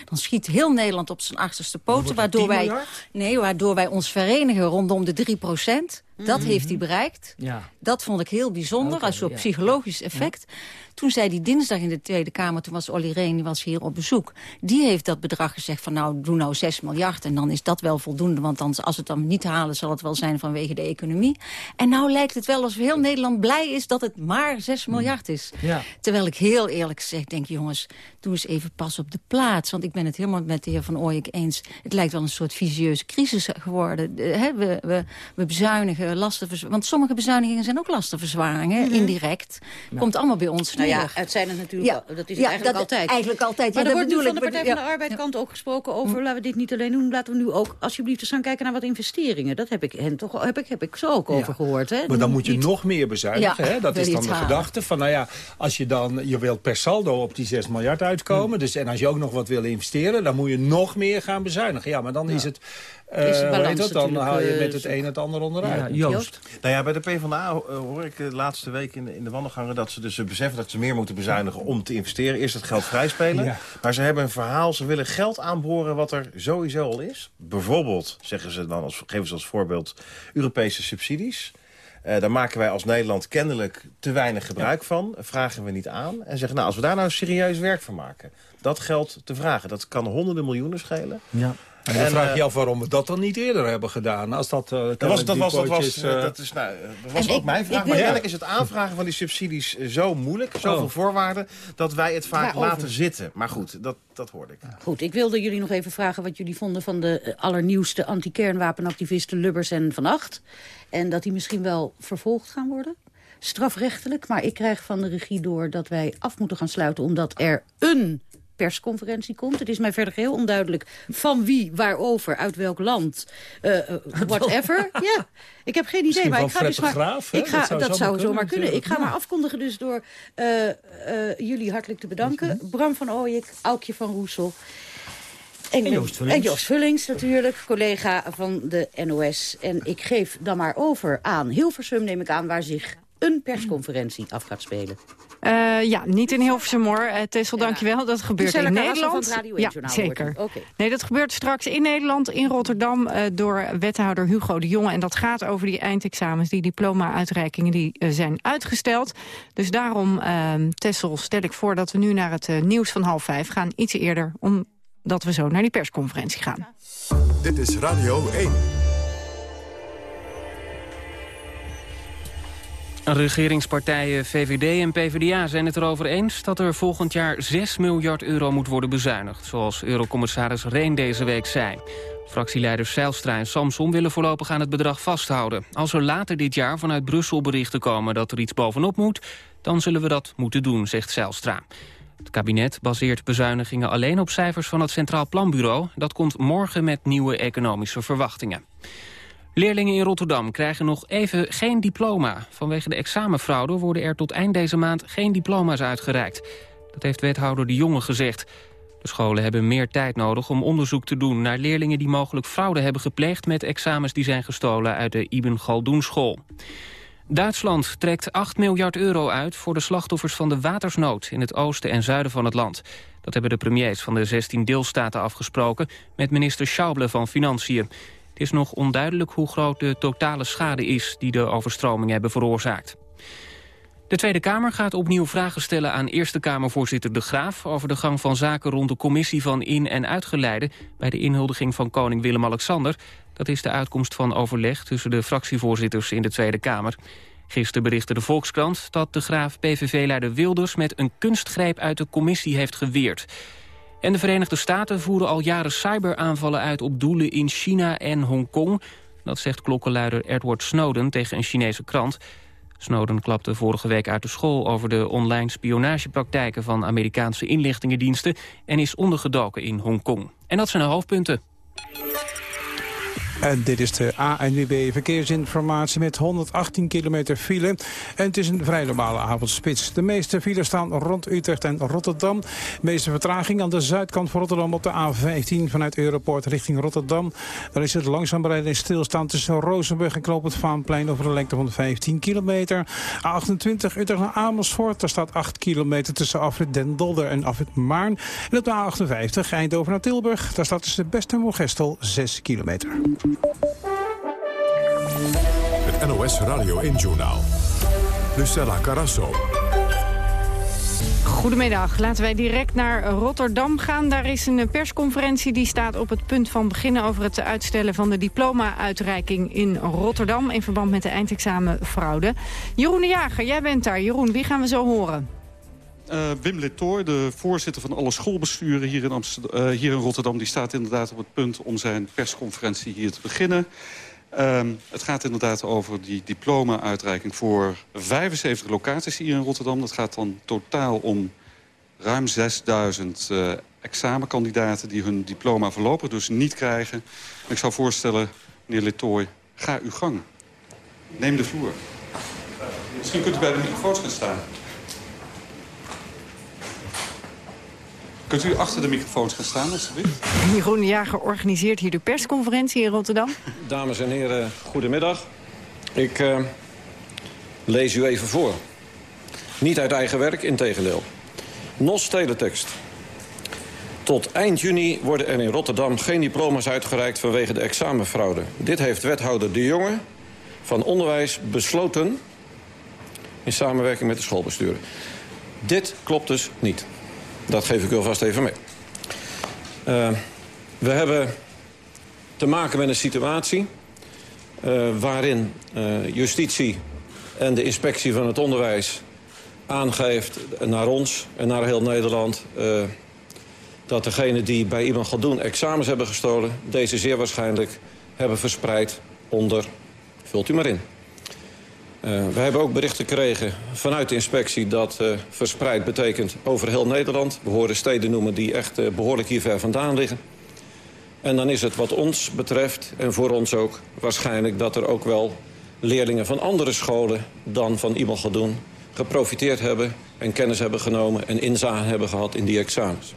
Dan schiet heel Nederland op zijn achterste poten. Waardoor wij, nee, waardoor wij ons verenigen rondom de 3 procent. Dat mm -hmm. heeft hij bereikt. Ja. Dat vond ik heel bijzonder, okay, als ja. psychologisch effect. Ja. Toen zei hij dinsdag in de Tweede Kamer, toen was Olly Reen, die was hier op bezoek. Die heeft dat bedrag gezegd van nou, doe nou 6 miljard. En dan is dat wel voldoende, want dan, als we het dan niet halen... zal het wel zijn vanwege de economie. En nou lijkt het wel alsof heel Nederland blij is dat het maar 6 miljard is. Ja. Terwijl ik heel eerlijk zeg, denk jongens, doe eens even pas op de plaats. Want ik ben het helemaal met de heer Van Ooyek eens. Het lijkt wel een soort visieuze crisis geworden. He, we, we, we bezuinigen lasten want sommige bezuinigingen zijn ook lastenverzwaringen, mm -hmm. indirect. Ja. Komt allemaal bij ons nou ja, het zijn het natuurlijk, ja. dat is ja, eigenlijk dat, altijd. Eigenlijk altijd. Maar ja, er wordt nu van de Partij van de Arbeid kant ook gesproken over, laten we dit niet alleen doen, laten we nu ook alsjeblieft eens gaan kijken naar wat investeringen. Dat heb ik hen toch, heb ik, heb ik zo ook over gehoord. Hè? Maar dan moet je niet... nog meer bezuinigen. hè? Dat is dan de halen. gedachte van, nou ja, als je dan, je wilt per saldo op die 6 miljard uitkomen, hm. dus en als je ook nog wat wil investeren, dan moet je nog meer gaan bezuinigen. Ja, maar dan is het uh, dat? Dan haal je met het een het ander onderuit. Ja, Joost. Nou ja, bij de PvdA hoor ik de laatste week in de, in de wandelgangen... dat ze dus beseffen dat ze meer moeten bezuinigen om te investeren. Eerst het geld vrijspelen. Ja. Maar ze hebben een verhaal, ze willen geld aanboren wat er sowieso al is. Bijvoorbeeld, zeggen ze dan, als, geven ze als voorbeeld, Europese subsidies. Uh, daar maken wij als Nederland kennelijk te weinig gebruik ja. van. Vragen we niet aan. En zeggen, nou, als we daar nou serieus werk van maken... dat geld te vragen, dat kan honderden miljoenen schelen. Ja. En dan en, vraag je je af waarom we dat dan niet eerder hebben gedaan. Als dat, uh, dat, was, dat, was, dat, was, uh, dat is, nou, dat was ook ik, mijn vraag. Maar eigenlijk is het aanvragen van die subsidies zo moeilijk, zoveel oh. voorwaarden, dat wij het vaak Waarover? laten zitten. Maar goed, dat, dat hoorde ik. Goed, ik wilde jullie nog even vragen wat jullie vonden van de allernieuwste anti-kernwapenactivisten Lubbers en Van Acht. En dat die misschien wel vervolgd gaan worden strafrechtelijk. Maar ik krijg van de regie door dat wij af moeten gaan sluiten... omdat er een persconferentie komt. Het is mij verder heel onduidelijk van wie, waarover, uit welk land, uh, whatever. ja, ik heb geen idee, maar ik ga dus maar... Graaf, ik ga, dat zou, dat zou zomaar kunnen. kunnen. Ik ga ja. maar afkondigen dus door uh, uh, jullie hartelijk te bedanken. Bram van Ooyek, Aukje van Roesel. En, en, Joost en Joost Vullings natuurlijk, collega van de NOS. En ik geef dan maar over aan Hilversum, neem ik aan, waar zich een persconferentie af gaat spelen. Uh, ja, niet in Hilversum hoor. Uh, Tessel, ja. dankjewel. Dat gebeurt in Nederland. ja, zeker. Okay. Nee, dat gebeurt straks in Nederland, in Rotterdam... Uh, door wethouder Hugo de Jonge. En dat gaat over die eindexamens, die diploma-uitreikingen... die zijn uitgesteld. Dus daarom, ehm, Tessel, stel ik voor dat we nu naar het nieuws van half vijf gaan. Iets eerder, omdat we zo naar die persconferentie gaan. Dit is Radio 1. Regeringspartijen VVD en PvdA zijn het erover eens dat er volgend jaar 6 miljard euro moet worden bezuinigd, zoals eurocommissaris Reen deze week zei. Fractieleiders Zijlstra en Samson willen voorlopig aan het bedrag vasthouden. Als er later dit jaar vanuit Brussel berichten komen dat er iets bovenop moet... dan zullen we dat moeten doen, zegt Zijlstra. Het kabinet baseert bezuinigingen alleen op cijfers van het Centraal Planbureau. Dat komt morgen met nieuwe economische verwachtingen. Leerlingen in Rotterdam krijgen nog even geen diploma. Vanwege de examenfraude worden er tot eind deze maand geen diploma's uitgereikt. Dat heeft wethouder De Jonge gezegd. De scholen hebben meer tijd nodig om onderzoek te doen... naar leerlingen die mogelijk fraude hebben gepleegd... met examens die zijn gestolen uit de Ibn Galdoen school. Duitsland trekt 8 miljard euro uit voor de slachtoffers van de watersnood... in het oosten en zuiden van het land. Dat hebben de premiers van de 16 deelstaten afgesproken... met minister Schauble van Financiën. Is nog onduidelijk hoe groot de totale schade is... die de overstromingen hebben veroorzaakt. De Tweede Kamer gaat opnieuw vragen stellen aan Eerste Kamervoorzitter De Graaf... over de gang van zaken rond de commissie van in- en uitgeleide... bij de inhuldiging van koning Willem-Alexander. Dat is de uitkomst van overleg tussen de fractievoorzitters in de Tweede Kamer. Gisteren berichtte de Volkskrant dat De Graaf PVV-leider Wilders... met een kunstgreep uit de commissie heeft geweerd. En de Verenigde Staten voeren al jaren cyberaanvallen uit... op doelen in China en Hongkong. Dat zegt klokkenluider Edward Snowden tegen een Chinese krant... Snowden klapte vorige week uit de school over de online spionagepraktijken van Amerikaanse inlichtingendiensten en is ondergedoken in Hongkong. En dat zijn de hoofdpunten. En dit is de ANWB Verkeersinformatie met 118 kilometer file. En het is een vrij normale avondspits. De meeste files staan rond Utrecht en Rotterdam. De meeste vertraging aan de zuidkant van Rotterdam op de A15 vanuit Europort richting Rotterdam. Daar is het langzaam bereiden en stilstaan tussen Rozenburg en Knoop Vaanplein over een lengte van 15 kilometer. A28 Utrecht naar Amersfoort. Daar staat 8 kilometer tussen afrit Den Dolder en afrit Maarn. En op de A58 Eindhoven naar Tilburg. Daar staat tussen Best en Mogestel 6 kilometer. Het NOS Radio 1-journaal. Lucella Carasso. Goedemiddag, laten wij direct naar Rotterdam gaan. Daar is een persconferentie die staat op het punt van beginnen... over het uitstellen van de diploma-uitreiking in Rotterdam... in verband met de eindexamenfraude. Jeroen de Jager, jij bent daar. Jeroen, wie gaan we zo horen? Uh, Wim Letoor, de voorzitter van alle schoolbesturen hier in, uh, hier in Rotterdam... die staat inderdaad op het punt om zijn persconferentie hier te beginnen. Uh, het gaat inderdaad over die diploma-uitreiking voor 75 locaties hier in Rotterdam. Dat gaat dan totaal om ruim 6000 uh, examenkandidaten... die hun diploma voorlopig dus niet krijgen. En ik zou voorstellen, meneer Letoy, ga uw gang. Neem de vloer. Misschien kunt u bij de microfoons gaan staan. Kunt u achter de microfoons gaan staan, alstublieft? Jeroen de Jager organiseert hier de persconferentie in Rotterdam. Dames en heren, goedemiddag. Ik uh, lees u even voor. Niet uit eigen werk, integendeel. NOS teletext. Tot eind juni worden er in Rotterdam geen diploma's uitgereikt vanwege de examenfraude. Dit heeft wethouder De Jonge van Onderwijs besloten in samenwerking met de schoolbesturen. Dit klopt dus niet. Dat geef ik alvast even mee. Uh, we hebben te maken met een situatie... Uh, waarin uh, justitie en de inspectie van het onderwijs aangeeft naar ons en naar heel Nederland... dat degenen die bij iemand gaan doen examens hebben gestolen... deze zeer waarschijnlijk hebben verspreid onder... vult u maar in. Uh, we hebben ook berichten gekregen vanuit de inspectie dat uh, verspreid betekent over heel Nederland. We horen steden noemen die echt uh, behoorlijk hier ver vandaan liggen. En dan is het wat ons betreft, en voor ons ook, waarschijnlijk dat er ook wel leerlingen van andere scholen dan van Ibn Galdoen geprofiteerd hebben en kennis hebben genomen en inzage hebben gehad in die examens.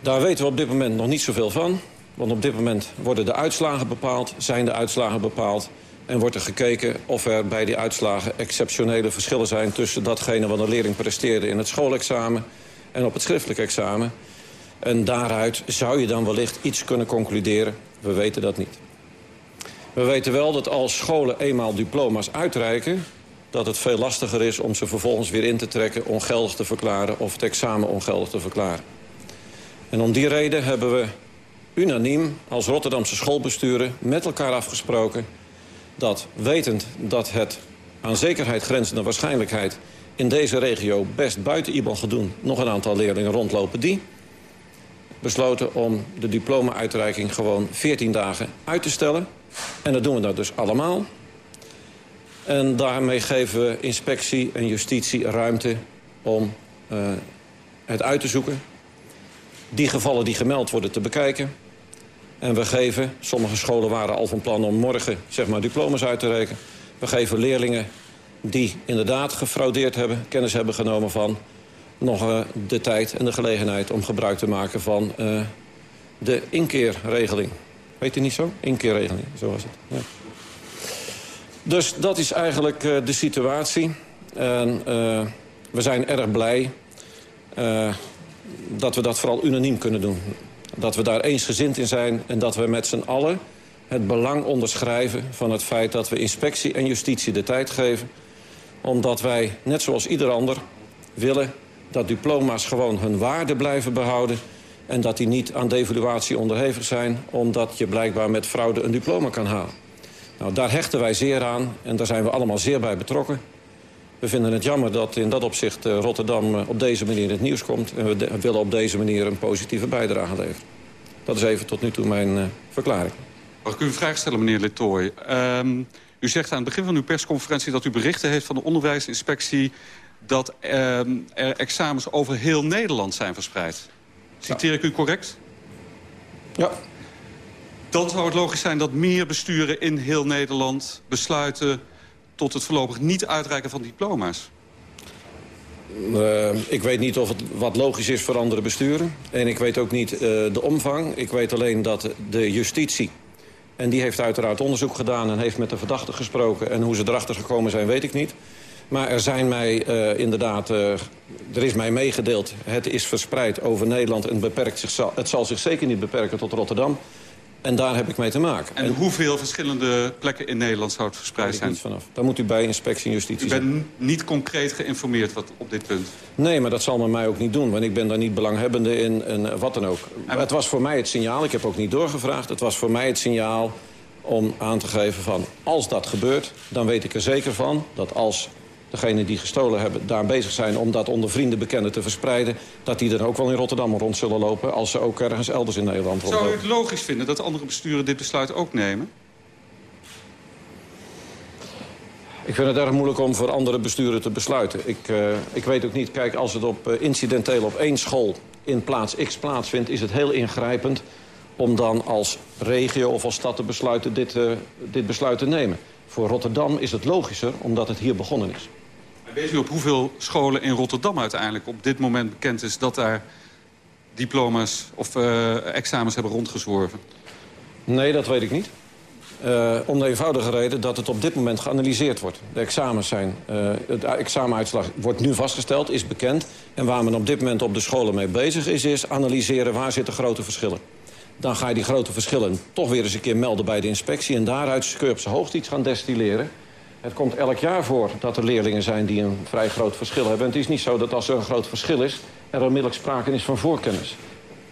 Daar weten we op dit moment nog niet zoveel van. Want op dit moment worden de uitslagen bepaald, zijn de uitslagen bepaald... En wordt er gekeken of er bij die uitslagen exceptionele verschillen zijn... tussen datgene wat een leerling presteerde in het schoolexamen en op het schriftelijk examen. En daaruit zou je dan wellicht iets kunnen concluderen. We weten dat niet. We weten wel dat als scholen eenmaal diploma's uitreiken... dat het veel lastiger is om ze vervolgens weer in te trekken... ongeldig te verklaren of het examen ongeldig te verklaren. En om die reden hebben we unaniem als Rotterdamse schoolbesturen met elkaar afgesproken dat wetend dat het aan zekerheid grenzende waarschijnlijkheid... in deze regio best buiten IBAN gedoen nog een aantal leerlingen rondlopen die besloten om de diploma-uitreiking gewoon 14 dagen uit te stellen. En dat doen we dat dus allemaal. En daarmee geven we inspectie en justitie ruimte om uh, het uit te zoeken. Die gevallen die gemeld worden te bekijken. En we geven, sommige scholen waren al van plan om morgen zeg maar, diploma's uit te rekenen. We geven leerlingen die inderdaad gefraudeerd hebben, kennis hebben genomen van... nog uh, de tijd en de gelegenheid om gebruik te maken van uh, de inkeerregeling. Weet u niet zo? Inkeerregeling, zo was het. Ja. Dus dat is eigenlijk uh, de situatie. En we zijn erg blij dat we dat vooral unaniem kunnen doen. Dat we daar eensgezind in zijn en dat we met z'n allen het belang onderschrijven van het feit dat we inspectie en justitie de tijd geven. Omdat wij, net zoals ieder ander, willen dat diploma's gewoon hun waarde blijven behouden... en dat die niet aan devaluatie onderhevig zijn... omdat je blijkbaar met fraude een diploma kan halen. Nou, daar hechten wij zeer aan en daar zijn we allemaal zeer bij betrokken. We vinden het jammer dat in dat opzicht uh, Rotterdam uh, op deze manier in het nieuws komt. En we willen op deze manier een positieve bijdrage leveren. Dat is even tot nu toe mijn uh, verklaring. Mag ik u een vraag stellen, meneer Letoy? Um, u zegt aan het begin van uw persconferentie dat u berichten heeft van de onderwijsinspectie... dat um, er examens over heel Nederland zijn verspreid. Citeer ik u correct? Ja. Dan zou het logisch zijn dat meer besturen in heel Nederland besluiten tot het voorlopig niet uitreiken van diploma's? Uh, ik weet niet of het wat logisch is voor andere besturen. En ik weet ook niet uh, de omvang. Ik weet alleen dat de justitie... en die heeft uiteraard onderzoek gedaan en heeft met de verdachte gesproken... en hoe ze erachter gekomen zijn, weet ik niet. Maar er zijn mij uh, inderdaad... er is mij meegedeeld, het is verspreid over Nederland... en beperkt zich, het zal zich zeker niet beperken tot Rotterdam... En daar heb ik mee te maken. En, en hoeveel verschillende plekken in Nederland zou het verspreid zijn? Vanaf. Daar moet u bij inspectie en justitie U bent niet concreet geïnformeerd wat, op dit punt? Nee, maar dat zal men mij ook niet doen. Want ik ben daar niet belanghebbende in en wat dan ook. En het was voor mij het signaal, ik heb ook niet doorgevraagd... het was voor mij het signaal om aan te geven van... als dat gebeurt, dan weet ik er zeker van dat als degenen die gestolen hebben daar bezig zijn... om dat onder vrienden bekenden te verspreiden... dat die dan ook wel in Rotterdam rond zullen lopen... als ze ook ergens elders in Nederland rondlopen. Zou u het logisch vinden dat andere besturen dit besluit ook nemen? Ik vind het erg moeilijk om voor andere besturen te besluiten. Ik, uh, ik weet ook niet, kijk, als het op uh, incidenteel op één school in plaats X plaatsvindt... is het heel ingrijpend om dan als regio of als stad te besluiten dit, uh, dit besluit te nemen. Voor Rotterdam is het logischer, omdat het hier begonnen is. Weet u op hoeveel scholen in Rotterdam uiteindelijk op dit moment bekend is... dat daar diploma's of uh, examens hebben rondgezworven? Nee, dat weet ik niet. Uh, om de eenvoudige reden dat het op dit moment geanalyseerd wordt. De examens zijn, uh, het examenuitslag wordt nu vastgesteld, is bekend. En waar men op dit moment op de scholen mee bezig is... is analyseren waar zitten grote verschillen. Dan ga je die grote verschillen toch weer eens een keer melden bij de inspectie... en daaruit kun zijn hoogst iets gaan destilleren. Het komt elk jaar voor dat er leerlingen zijn die een vrij groot verschil hebben. En het is niet zo dat als er een groot verschil is... er onmiddellijk sprake is van voorkennis.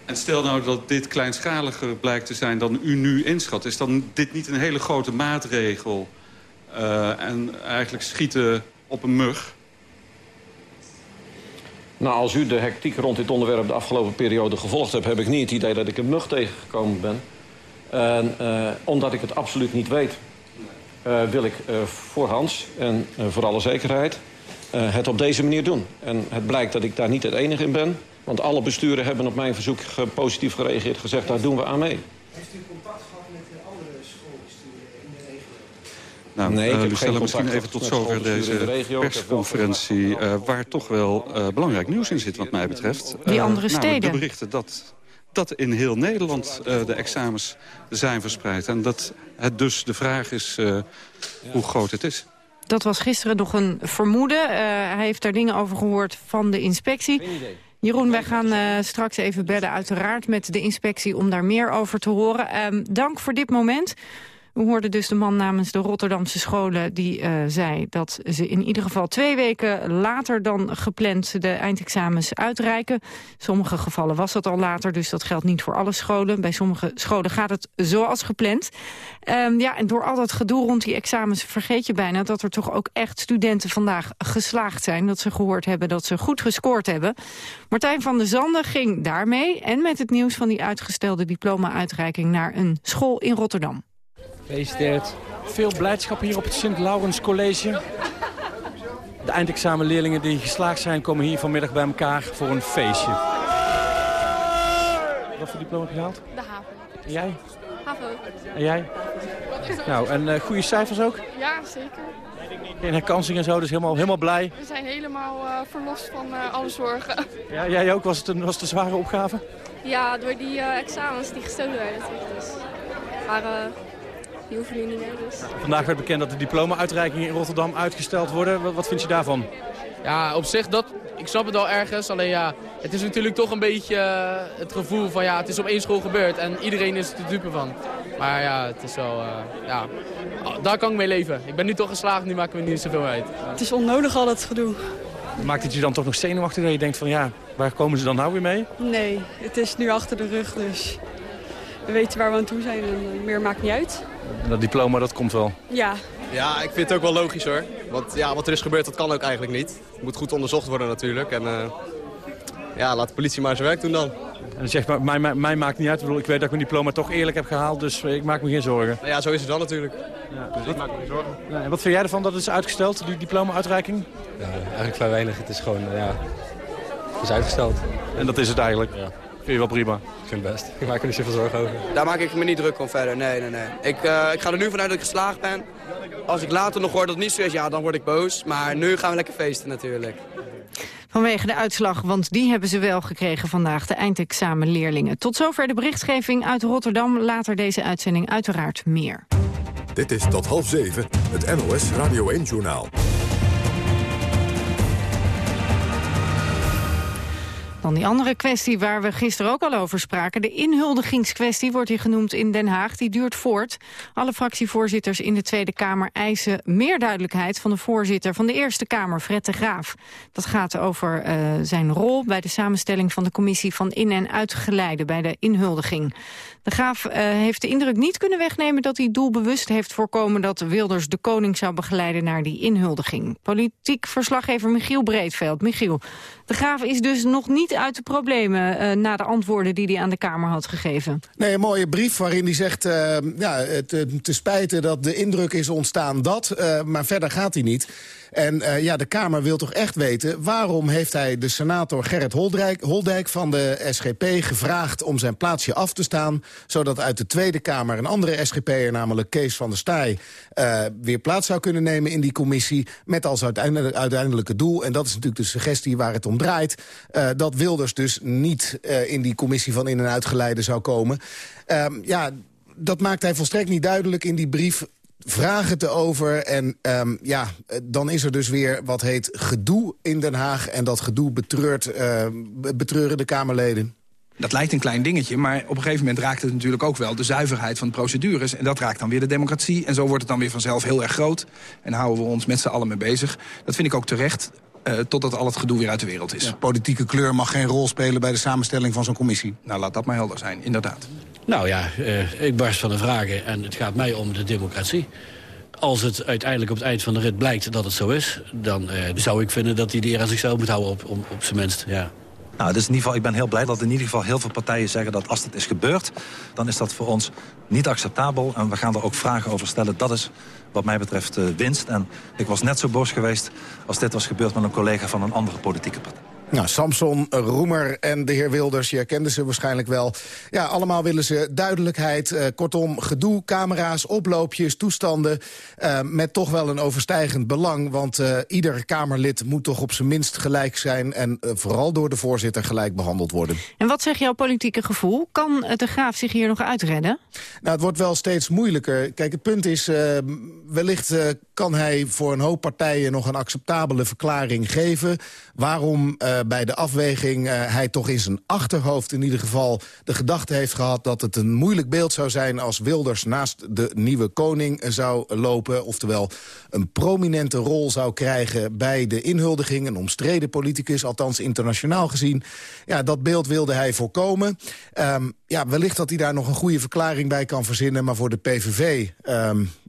En stel nou dat dit kleinschaliger blijkt te zijn dan u nu inschat... is dan dit niet een hele grote maatregel? Uh, en eigenlijk schieten op een mug? Nou, als u de hectiek rond dit onderwerp de afgelopen periode gevolgd hebt... heb ik niet het idee dat ik een mug tegengekomen ben. En uh, omdat ik het absoluut niet weet... Uh, wil ik uh, voorhands en voor alle zekerheid het op deze manier doen. En het blijkt dat ik daar niet het enige in ben. Want alle besturen hebben op mijn verzoek positief gereageerd... gezegd, daar doen we aan mee. Heeft u contact gehad met de andere schoolbesturen in de regio? Nou, nee, ik uh, misschien even tot zover deze de persconferentie... Uh, waar toch wel uh, belangrijk nieuws in zit wat mij betreft. Die andere steden. De berichten dat, dat in heel Nederland de examens zijn verspreid. En dat het dus de vraag is hoe groot het is. Dat was gisteren nog een vermoeden. hij heeft daar dingen over gehoord van de inspectie. Jeroen, wij gaan uh, straks even bellen uiteraard met de inspectie om daar meer over te horen. Um, dank voor dit moment. We hoorden dus de man namens de Rotterdamse scholen die uh, zei dat ze in ieder geval twee weken later dan gepland de eindexamens uitreiken. In sommige gevallen was dat al later, dus dat geldt niet voor alle scholen. Bij sommige scholen gaat het zoals gepland. Um, ja, en door al dat gedoe rond die examens vergeet je bijna dat er toch ook echt studenten vandaag geslaagd zijn. Dat ze gehoord hebben dat ze goed gescoord hebben. Martijn van der Zanden ging daarmee en met het nieuws van die uitgestelde diploma-uitreiking naar een school in Rotterdam. Gefeliciteerd. Veel blijdschap hier op het Sint-Laurens College. De eindexamenleerlingen die geslaagd zijn komen hier vanmiddag bij elkaar voor een feestje. Wat voor diploma heb je gehaald? De HAVO. En jij? HAVO. En jij? Nou, en uh, goede cijfers ook? Ja, zeker. Geen herkansing en zo, dus helemaal, helemaal blij. We zijn helemaal uh, verlost van uh, alle zorgen. Ja, jij ook? Was het een, was het een zware opgave? Ja, door die examens die gestolen werden. Dus. Maar die hoeven nu niet meer. Dus. Vandaag werd bekend dat de diploma-uitreikingen in Rotterdam uitgesteld worden. Wat, wat vind je daarvan? Ja, op zich, dat, ik snap het wel ergens. Alleen ja, het is natuurlijk toch een beetje uh, het gevoel van ja, het is op één school gebeurd. En iedereen is er te dupe van. Maar ja, het is wel, uh, ja, daar kan ik mee leven. Ik ben nu toch geslaagd, nu maken we niet zoveel uit. Het is onnodig al het gedoe. Maakt het je dan toch nog zenuwachtig dat je denkt van ja, waar komen ze dan nou weer mee? Nee, het is nu achter de rug, dus we weten waar we aan toe zijn en meer maakt niet uit. Dat diploma, dat komt wel? Ja. Ja, ik vind het ook wel logisch hoor. Want ja, wat er is gebeurd, dat kan ook eigenlijk niet. Het moet goed onderzocht worden natuurlijk. En uh, ja, laat de politie maar zijn werk doen dan. En zeg maar, mij, mij, mij maakt niet uit. Ik, bedoel, ik weet dat ik mijn diploma toch eerlijk heb gehaald, dus ik maak me geen zorgen. Nou ja, zo is het wel natuurlijk. Ja. Dus ik maak me geen zorgen. Ja, en wat vind jij ervan dat het is uitgesteld, die diploma-uitreiking? Ja, eigenlijk vrij weinig. Het is gewoon, ja, het is uitgesteld. En dat is het eigenlijk? Ja. Vind je wel prima? Ik vind het best. Ik maak er niet zoveel zorgen over. Daar maak ik me niet druk om verder. Nee, nee, nee. Ik, uh, ik ga er nu vanuit dat ik geslaagd ben. Als ik later nog hoor dat het niet zo is, ja, dan word ik boos. Maar nu gaan we lekker feesten natuurlijk. Vanwege de uitslag, want die hebben ze wel gekregen vandaag, de eindexamenleerlingen. Tot zover de berichtgeving uit Rotterdam. Later deze uitzending uiteraard meer. Dit is tot half zeven, het NOS Radio 1-journaal. Dan die andere kwestie waar we gisteren ook al over spraken. De inhuldigingskwestie wordt hier genoemd in Den Haag. Die duurt voort. Alle fractievoorzitters in de Tweede Kamer eisen meer duidelijkheid... van de voorzitter van de Eerste Kamer, Fred de Graaf. Dat gaat over uh, zijn rol bij de samenstelling van de commissie van in- en uitgeleide... bij de inhuldiging. De Graaf uh, heeft de indruk niet kunnen wegnemen dat hij doelbewust heeft voorkomen... dat Wilders de koning zou begeleiden naar die inhuldiging. Politiek verslaggever Michiel Breedveld. Michiel, de Graaf is dus nog niet uit de problemen... Uh, na de antwoorden die hij aan de Kamer had gegeven. Nee, een mooie brief waarin hij zegt... Uh, ja, te, te spijten dat de indruk is ontstaan dat, maar verder gaat hij niet. En uh, ja, de Kamer wil toch echt weten... waarom heeft hij de senator Gerrit Holdijk, Holdijk van de SGP gevraagd... om zijn plaatsje af te staan, zodat uit de Tweede Kamer... een andere SGP'er, namelijk Kees van der Staaij... Uh, weer plaats zou kunnen nemen in die commissie... met als uiteindelijk, uiteindelijke doel, en dat is natuurlijk de suggestie waar het om draait... Uh, dat Wilders dus niet in die commissie van in- en uitgeleide zou komen. Ehm, ja, dat maakt hij volstrekt niet duidelijk in die brief vragen te over. En um, ja, dan is er dus weer wat heet gedoe in Den Haag. En dat gedoe betreurt, uh, betreuren de Kamerleden. Dat lijkt een klein dingetje, maar op een gegeven moment raakt het natuurlijk ook wel de zuiverheid van de procedures. En dat raakt dan weer de democratie. En zo wordt het dan weer vanzelf heel erg groot. En houden we ons met z'n allen mee bezig. Dat vind ik ook terecht. Uh, totdat al het gedoe weer uit de wereld is. Ja, politieke kleur mag geen rol spelen bij de samenstelling van zo'n commissie. Nou, laat dat maar helder zijn, inderdaad. Nou ja, uh, ik barst van de vragen en het gaat mij om de democratie. Als het uiteindelijk op het eind van de rit blijkt dat het zo is... dan uh, zou ik vinden dat hij de eer aan zichzelf moet houden op, op, zijn minst. Ja. Nou, dus in ieder geval, ik ben heel blij dat in ieder geval heel veel partijen zeggen dat als het is gebeurd, dan is dat voor ons niet acceptabel. En we gaan er ook vragen over stellen. Dat is wat mij betreft uh, winst. En ik was net zo boos geweest als dit was gebeurd met een collega van een andere politieke partij. Nou, Samson, Roemer en de heer Wilders, je herkende ze waarschijnlijk wel. Ja, allemaal willen ze duidelijkheid, uh, kortom gedoe, camera's, oploopjes, toestanden... Uh, met toch wel een overstijgend belang, want uh, ieder Kamerlid moet toch op zijn minst gelijk zijn... en vooral door de voorzitter gelijk behandeld worden. En wat zegt jouw politieke gevoel? Kan de Graaf zich hier nog uitredden? Nou, het wordt wel steeds moeilijker. Kijk, het punt is, wellicht kan hij voor een hoop partijen nog een acceptabele verklaring geven... waarom bij de afweging hij toch in zijn achterhoofd in ieder geval de gedachte heeft gehad... dat het een moeilijk beeld zou zijn als Wilders naast de nieuwe koning zou lopen. Oftewel een prominente rol zou krijgen bij de inhuldiging. Een omstreden politicus, althans internationaal gezien. Ja, dat beeld wilde hij voorkomen. Um, ja, wellicht dat hij daar nog een goede verklaring bij kan verzinnen. Maar voor de PVV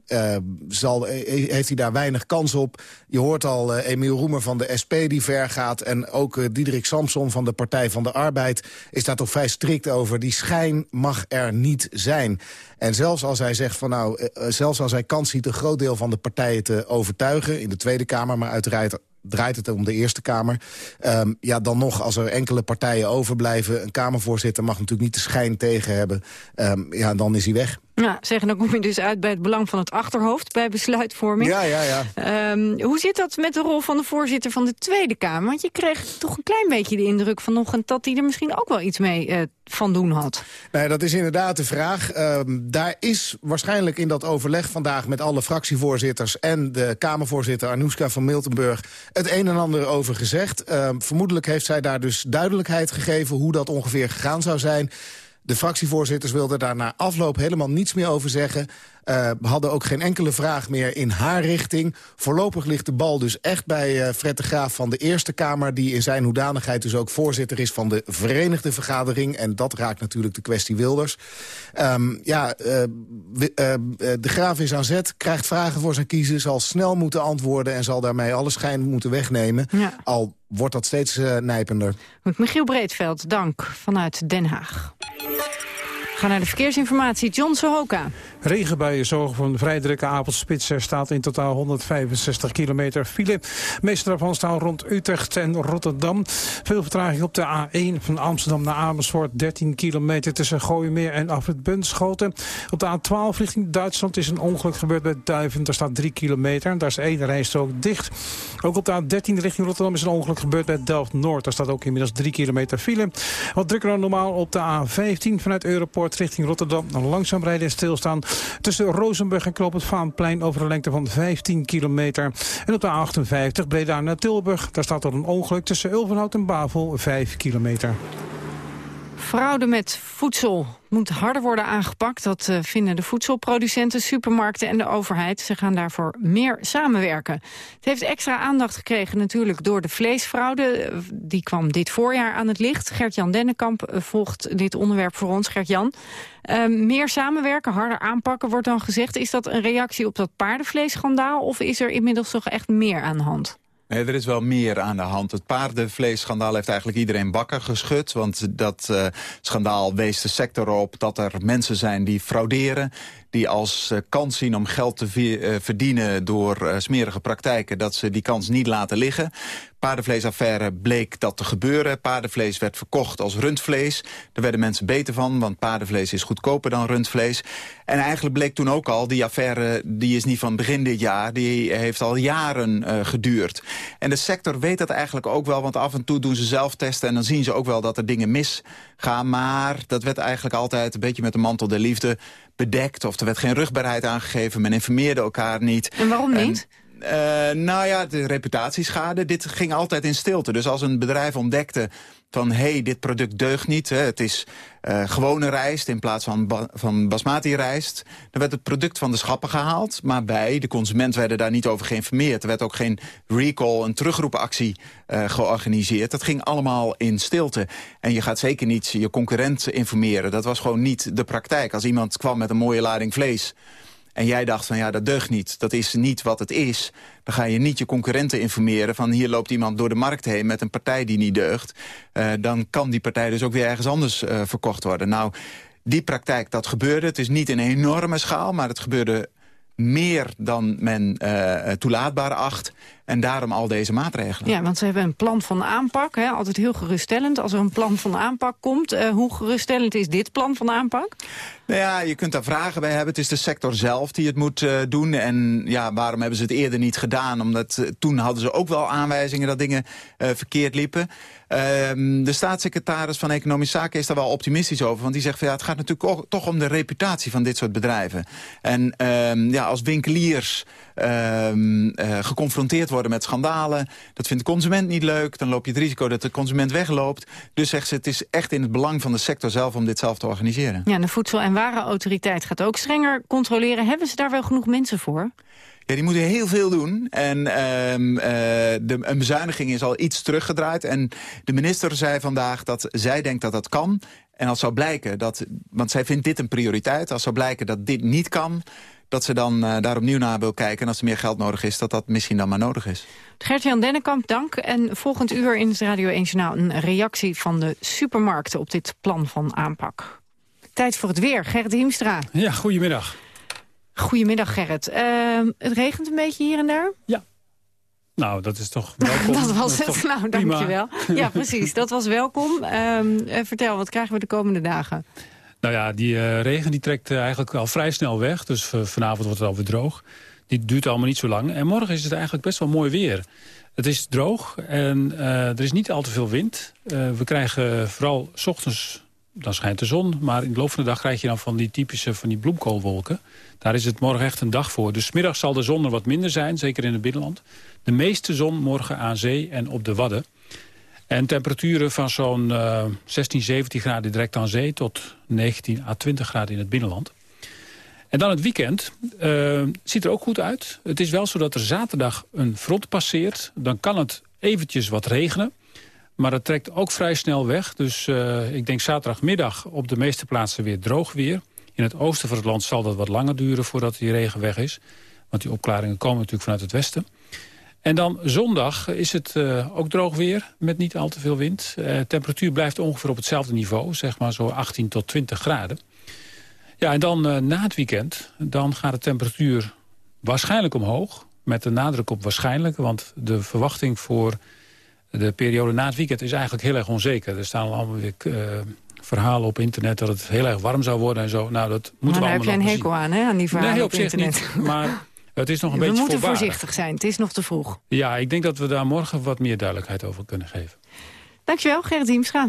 uh, zal, heeft hij daar weinig kans op. Je hoort al uh, Emiel Roemer van de SP die ver gaat... en ook Diederik Samson van de Partij van de Arbeid... is daar toch vrij strikt over. Die schijn mag er niet zijn. En zelfs als hij zegt van nou, zelfs als hij kans ziet... een groot deel van de partijen te overtuigen in de Tweede Kamer... maar uiteraard draait het om de Eerste Kamer. Um, ja, dan nog, als er enkele partijen overblijven... een Kamervoorzitter mag natuurlijk niet de schijn tegen hebben. Um, ja, dan is hij weg. Ja, zeggen, dan kom je dus uit bij het belang van het achterhoofd bij besluitvorming. Ja, ja, ja. Um, hoe zit dat met de rol van de voorzitter van de Tweede Kamer? Want je kreeg toch een klein beetje de indruk vanochtend... dat hij er misschien ook wel iets mee uh, van doen had. Nee, dat is inderdaad de vraag. Um, daar is waarschijnlijk in dat overleg vandaag met alle fractievoorzitters... en de Kamervoorzitter Anouska van Miltenburg het een en ander over gezegd. Um, vermoedelijk heeft zij daar dus duidelijkheid gegeven... hoe dat ongeveer gegaan zou zijn... De fractievoorzitters wilden daar na afloop helemaal niets meer over zeggen. Uh, hadden ook geen enkele vraag meer in haar richting. Voorlopig ligt de bal dus echt bij uh, Fred de Graaf van de Eerste Kamer... die in zijn hoedanigheid dus ook voorzitter is van de Verenigde Vergadering. En dat raakt natuurlijk de kwestie Wilders. Um, ja, uh, de Graaf is aan zet, krijgt vragen voor zijn kiezen... zal snel moeten antwoorden en zal daarmee alle schijn moeten wegnemen. Ja. Al wordt dat steeds nijpender. Michiel Breedveld, dank vanuit Den Haag. We naar de verkeersinformatie. John Sohoka. Regenbuien zorgen voor een vrij drukke avondspits. Er staat in totaal 165 kilometer file. Meeste daarvan staan rond Utrecht en Rotterdam. Veel vertraging op de A1 van Amsterdam naar Amersfoort. 13 kilometer tussen Gooimeer en Afrit Bunschoten. Op de A12 richting Duitsland is een ongeluk gebeurd bij Duiven. Daar staat 3 kilometer. Daar is één rijstrook dicht. Ook op de A13 richting Rotterdam is een ongeluk gebeurd bij Delft-Noord. Daar staat ook inmiddels 3 kilometer file. Wat drukker dan normaal op de A15 vanuit Europort richting Rotterdam. Langzaam rijden en stilstaan tussen Rozenburg en Kloop het Vaanplein over een lengte van 15 kilometer. En op de A58 Breda naar Tilburg. Daar staat er een ongeluk tussen Ulvenhout en Bavel 5 kilometer. Fraude met voedsel moet harder worden aangepakt. Dat uh, vinden de voedselproducenten, supermarkten en de overheid. Ze gaan daarvoor meer samenwerken. Het heeft extra aandacht gekregen natuurlijk door de vleesfraude. Die kwam dit voorjaar aan het licht. Gert-Jan Dennekamp eh, volgt dit onderwerp voor ons. Gert-Jan, meer samenwerken, harder aanpakken wordt dan gezegd. Is dat een reactie op dat paardenvleesschandaal... of is er inmiddels toch echt meer aan de hand? Nee, er is wel meer aan de hand. Het paardenvleesschandaal heeft eigenlijk iedereen bakken geschud. Want dat uh, schandaal wees de sector op dat er mensen zijn die frauderen die als uh, kans zien om geld te uh, verdienen door smerige praktijken... dat ze die kans niet laten liggen. Paardenvleesaffaire bleek dat te gebeuren. Paardenvlees werd verkocht als rundvlees. Daar werden mensen beter van, want paardenvlees is goedkoper dan rundvlees. En eigenlijk bleek toen ook al, die affaire die is niet van begin dit jaar... die heeft al jaren geduurd. En de sector weet dat eigenlijk ook wel, want af en toe doen ze zelf testen... en dan zien ze ook wel dat er dingen misgaan. Maar dat werd eigenlijk altijd een beetje met de mantel der liefde bedekt. Of er werd geen rugbaarheid aangegeven. Men informeerde elkaar niet. En waarom niet? Uh, nou ja, de reputatieschade. Dit ging altijd in stilte. Dus als een bedrijf ontdekte van hé, hey, dit product deugt niet. Hè, het is uh, gewone rijst in plaats van, ba van basmati rijst. Dan werd het product van de schappen gehaald. Maar bij de consument werden daar niet over geïnformeerd. Er werd ook geen recall, een terugroepactie uh, georganiseerd. Dat ging allemaal in stilte. En je gaat zeker niet je concurrent informeren. Dat was gewoon niet de praktijk. Als iemand kwam met een mooie lading vlees en jij dacht van ja, dat deugt niet, dat is niet wat het is... dan ga je niet je concurrenten informeren van hier loopt iemand door de markt heen... met een partij die niet deugt. Uh, dan kan die partij dus ook weer ergens anders uh, verkocht worden. Nou, die praktijk, dat gebeurde. Het is niet in een enorme schaal, maar het gebeurde meer dan men uh, toelaatbaar acht. En daarom al deze maatregelen. Ja, want ze hebben een plan van aanpak. Hè? Altijd heel geruststellend als er een plan van aanpak komt. Uh, hoe geruststellend is dit plan van aanpak? Nou ja, je kunt daar vragen bij hebben. Het is de sector zelf die het moet uh, doen. En ja, waarom hebben ze het eerder niet gedaan? Omdat uh, toen hadden ze ook wel aanwijzingen dat dingen verkeerd liepen. Ehm, de staatssecretaris van Economische Zaken is daar wel optimistisch over. Want die zegt van ja, het gaat natuurlijk toch om de reputatie van dit soort bedrijven. En um, ja, als winkeliers ehm, eh, geconfronteerd worden met schandalen. Dat vindt de consument niet leuk. Dan loop je het risico dat de consument wegloopt. Dus zegt ze, het is echt in het belang van de sector zelf om dit zelf te organiseren. Ja, de Voedsel- en Warenautoriteit gaat ook strenger controleren. Hebben ze daar wel genoeg mensen voor? Ja, die moeten heel veel doen. En um, de, een bezuiniging is al iets teruggedraaid. En de minister zei vandaag dat zij denkt dat dat kan. En als zou blijken dat... Want zij vindt dit een prioriteit. Als zou blijken dat dit niet kan dat ze dan uh, daar opnieuw naar wil kijken. En als er meer geld nodig is, dat dat misschien dan maar nodig is. Gert-Jan Dennekamp, dank. En volgend uur in het Radio 1 Journaal een reactie van de supermarkten op dit plan van aanpak. Tijd voor het weer. Gerrit Hiemstra. Ja, goedemiddag. Goedemiddag Gerrit. Uh, het regent een beetje hier en daar? Ja. Nou, dat is toch welkom. dat was het. nou, dankjewel. Ja, precies. Dat was welkom. Uh, vertel, wat krijgen we de komende dagen? Nou ja, die uh, regen die trekt uh, eigenlijk al vrij snel weg. Dus vanavond wordt het alweer droog. Die duurt allemaal niet zo lang. En morgen is het eigenlijk best wel mooi weer. Het is droog en er is niet al te veel wind. we krijgen vooral s ochtends, dan schijnt de zon. Maar in de loop van de dag krijg je dan van die typische van die bloemkoolwolken. Daar is het morgen echt een dag voor. Dus middag zal de zon er wat minder zijn, zeker in het binnenland. De meeste zon morgen aan zee en op de Wadden. En temperaturen van zo'n uh, 16, 17 graden direct aan zee... tot 19 à 20 graden in het binnenland. En dan het weekend uh, ziet er ook goed uit. Het is wel zo dat er zaterdag een front passeert. Dan kan het eventjes wat regenen. Maar het trekt ook vrij snel weg. Dus uh, ik denk zaterdagmiddag op de meeste plaatsen weer droog weer. In het oosten van het land zal dat wat langer duren voordat die regen weg is. Want die opklaringen komen natuurlijk vanuit het westen. En dan zondag is het uh, ook droog weer, met niet al te veel wind. Uh, temperatuur blijft ongeveer op hetzelfde niveau, zeg maar zo 18 tot 20 graden. Ja, en dan uh, na het weekend, dan gaat de temperatuur waarschijnlijk omhoog. Met de nadruk op waarschijnlijk, want de verwachting voor de periode na het weekend is eigenlijk heel erg onzeker. Er staan allemaal weer verhalen op internet dat het heel erg warm zou worden en zo. Nou, dat moeten maar we allemaal heb jij een hekel aan, hè, aan die verhalen nee, op, op internet. Niet, maar het is nog een we beetje moeten voorbarig. voorzichtig zijn, het is nog te vroeg. Ja, ik denk dat we daar morgen wat meer duidelijkheid over kunnen geven. Dankjewel, Gerrit Diemstra.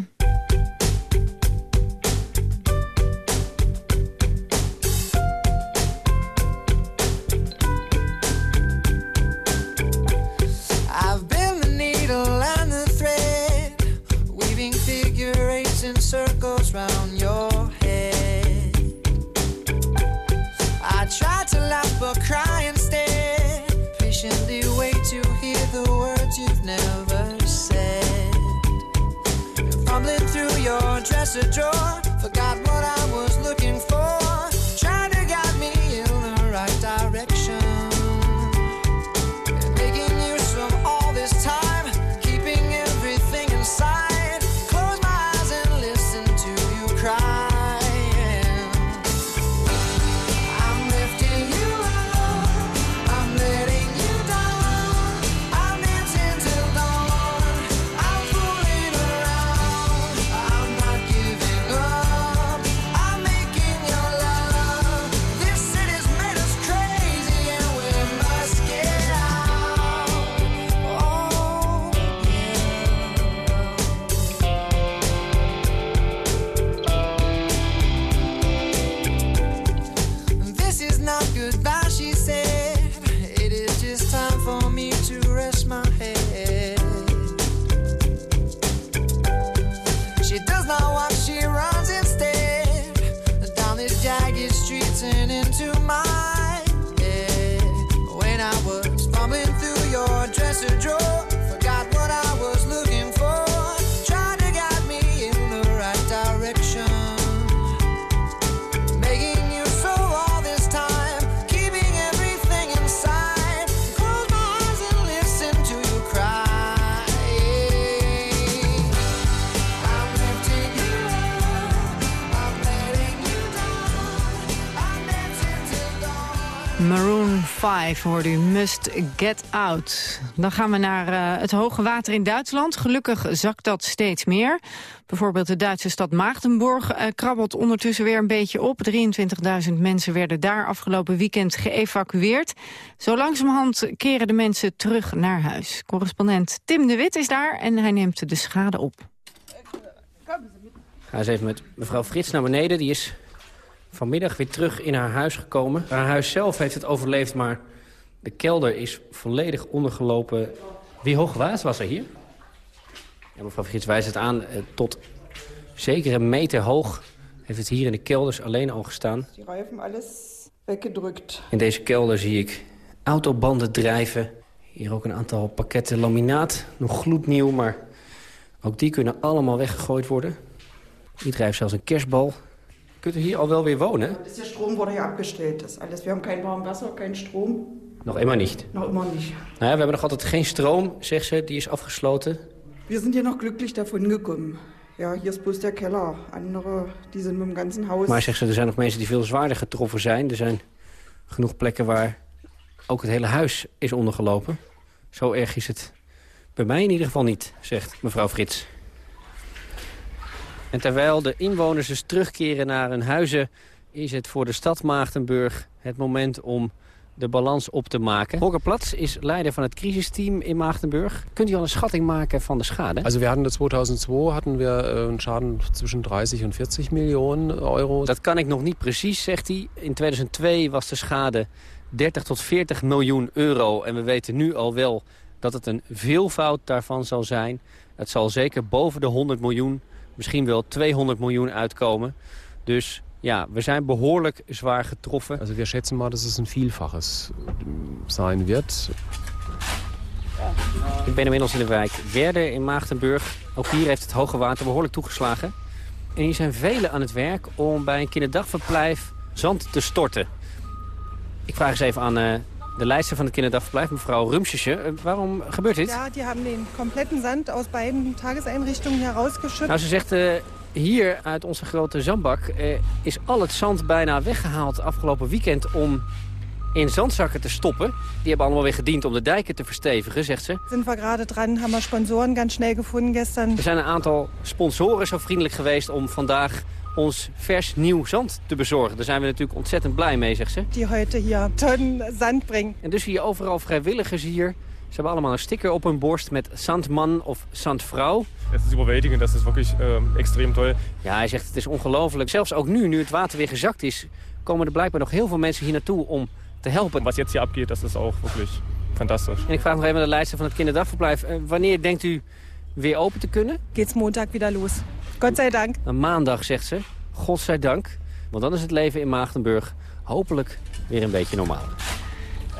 5 hoorde u Must Get Out. Dan gaan we naar uh, het hoge water in Duitsland. Gelukkig zakt dat steeds meer. Bijvoorbeeld de Duitse stad Maagdenburg uh, krabbelt ondertussen weer een beetje op. 23.000 mensen werden daar afgelopen weekend geëvacueerd. Zo langzamerhand keren de mensen terug naar huis. Correspondent Tim de Wit is daar en hij neemt de schade op. Ga eens even met mevrouw Frits naar beneden. Die is vanmiddag weer terug in haar huis gekomen. Haar huis zelf heeft het overleefd, maar De kelder is volledig ondergelopen. Wie hoog waas was er hier? Ja, mevrouw Frits wijst het aan. eh, tot zeker een meter hoog heeft het hier in de kelders alleen al gestaan. Die Reifen alles weggedrückt. In deze kelder zie ik autobanden drijven. Hier ook een aantal pakketten laminaat. Nog gloednieuw, maar ook die kunnen allemaal weggegooid worden. Hier drijft zelfs een kerstbal. Kunt u hier al wel weer wonen? Der Strom wurde hier abgestellt. Das alles. Wir haben kein warm Wasser, kein Strom. Nog immer niet. Noch immer. Nou ja, we hebben nog altijd geen stroom, zegt ze. Die is afgesloten. Wir sind hier noch glücklich davon gekommen. Ja, hier ist bloß der Keller. Andere, die sind mit dem ganzen Haus. Maar zegt ze, er zijn nog mensen die veel zwaarder getroffen zijn. Er zijn genoeg plekken waar ook het hele huis is ondergelopen. Zo erg is het bij mij in ieder geval niet, zegt mevrouw Frits. En terwijl de inwoners dus terugkeren naar hun huizen... is het voor de stad Maagdenburg het moment om de balans op te maken. Holger Platz is leider van het crisisteam in Maagdenburg. Kunt u al een schatting maken van de schade? Also wir hatten in 2002 hatten wir äh, einen Schaden zwischen 30 und 40 Millionen Euro. Dat kan ik nog niet precies, zegt hij. In 2002 was de schade 30 tot 40 miljoen euro. En we weten nu al wel dat het een veelvoud daarvan zal zijn. Het zal zeker boven de 100 miljoen, misschien wel 200 miljoen uitkomen. Dus ja, we zijn behoorlijk zwaar getroffen. Also wir schätzen mal, dass es ein Vielfaches ähm, sein wird. Ik ben inmiddels in de wijk Werder in Maagdenburg. Ook hier heeft het hoge water behoorlijk toegeslagen. En hier zijn velen aan het werk om bij een kinderdagverblijf zand te storten. Ik vraag eens even aan eh, de leidster van het kinderdagverblijf, mevrouw Rumsjesje. Eh, waarom gebeurt dit? Ja, die haben den kompletten Sand aus beiden Tageseinrichtungen herausgeschüttet. Nou, ze zegt, eh, hier uit onze grote zandbak eh, is al het zand bijna weggehaald afgelopen weekend om in zandzakken te stoppen. Die hebben allemaal weer gediend om de dijken te verstevigen, zegt ze. Sind wir gerade dran, haben wir Sponsoren ganz schnell gefunden gestern. Er zijn een aantal sponsoren zo vriendelijk geweest om vandaag ons vers nieuw zand te bezorgen. Daar zijn we natuurlijk ontzettend blij mee, zegt ze. Die heute hier Tonnen Sand bringen. En dus zie je overal vrijwilligers hier. Ze hebben allemaal een sticker op hun borst met Zandman of Zandvrouw. Es ist überwältigend, das ist wirklich ähm, extrem toll. Ja, hij zegt het is ongelooflijk. Zelfs ook nu, nu het water weer gezakt is... komen er blijkbaar nog heel veel mensen hier naartoe om te helpen. Was jetzt hier abgeht, das ist auch wirklich fantastisch. En ik vraag nog even aan de leidster van het kinderdagverblijf. eh, wanneer denkt u weer open te kunnen? Geht's Montag wieder los. Een maandag, zegt ze. Godzijdank. Want dan is het leven in Maagdenburg hopelijk weer een beetje normaal.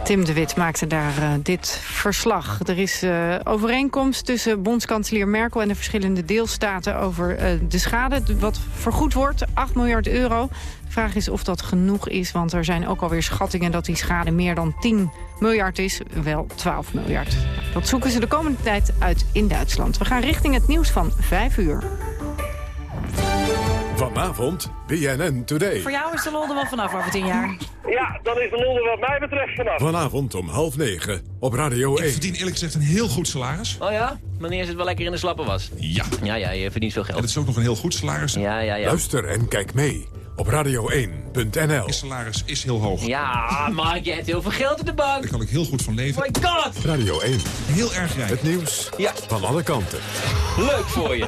Tim de Wit maakte daar eh, dit verslag. Er is eh, overeenkomst tussen bondskanselier Merkel en de verschillende deelstaten over eh, de schade. Wat vergoed wordt, 8 miljard euro. De vraag is of dat genoeg is, want er zijn ook alweer schattingen... dat die schade meer dan 10 miljard is, wel 12 miljard. Dat zoeken ze de komende tijd uit in Duitsland. We gaan richting het nieuws van 5 uur. Vanavond BNN Today. Voor jou is de lol er wel vanaf over tien jaar. Ja, dan is de lol er wat mij betreft vanaf. Vanavond om half negen op Radio 1. Ik verdien eerlijk gezegd een heel goed salaris. Oh ja? Meneer zit wel lekker in de slappe was. Ja. Ja, ja, je verdient veel En geld. het is ook nog een heel goed salaris. Ja, ja, ja. Luister en kijk mee op radio1.nl. Je salaris is heel hoog. Ja, maar je hebt heel veel geld op de bank. Daar kan ik heel goed van leven. Oh my god! Radio 1. Heel erg rijk. Het nieuws Ja. van alle kanten. Leuk voor je.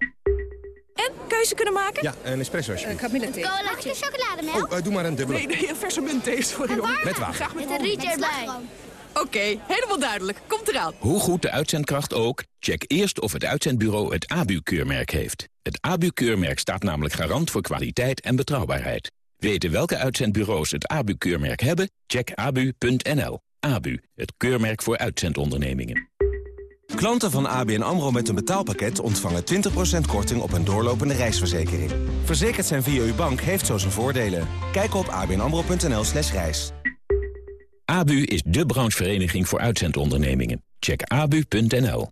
En, keuze kunnen maken? Ja, een espresso alsjeblieft. Kamillethee. Colaatje chocolademelk? Oh, doe maar een dubbele. Nee, nee, een verse muntthee, sorry hoor. Met water. Graag met, Met een rietje erbij. Oké, helemaal duidelijk. Komt eraan. Hoe goed de uitzendkracht ook, check eerst of het uitzendbureau het ABU-keurmerk heeft. Het ABU-keurmerk staat namelijk garant voor kwaliteit en betrouwbaarheid. Weten welke uitzendbureaus het ABU-keurmerk hebben? Check abu.nl. ABU, het keurmerk voor uitzendondernemingen. Klanten van ABN AMRO met een betaalpakket ontvangen 20% korting op een doorlopende reisverzekering. Verzekerd zijn via uw bank heeft zo zijn voordelen. Kijk op abnamro.nl slash reis. ABU is de branchevereniging voor uitzendondernemingen. Check abu.nl.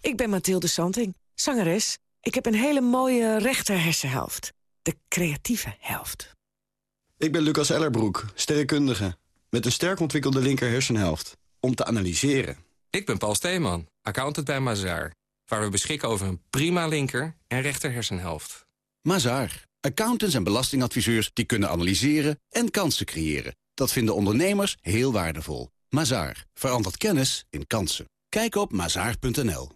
Ik ben Mathilde Santing, zangeres. Ik heb een hele mooie rechter hersenhelft. De creatieve helft. Ik ben Lucas Ellerbroek, sterrenkundige. met een sterk ontwikkelde linker hersenhelft. Om te analyseren. Ik ben Paul Steeman, accountant bij Mazaar. Waar we beschikken over een prima linker en rechter hersenhelft. Mazaar. Accountants en belastingadviseurs die kunnen analyseren en kansen creëren. Dat vinden ondernemers heel waardevol. Mazaar. Verandert kennis in kansen. Kijk op mazaar.nl.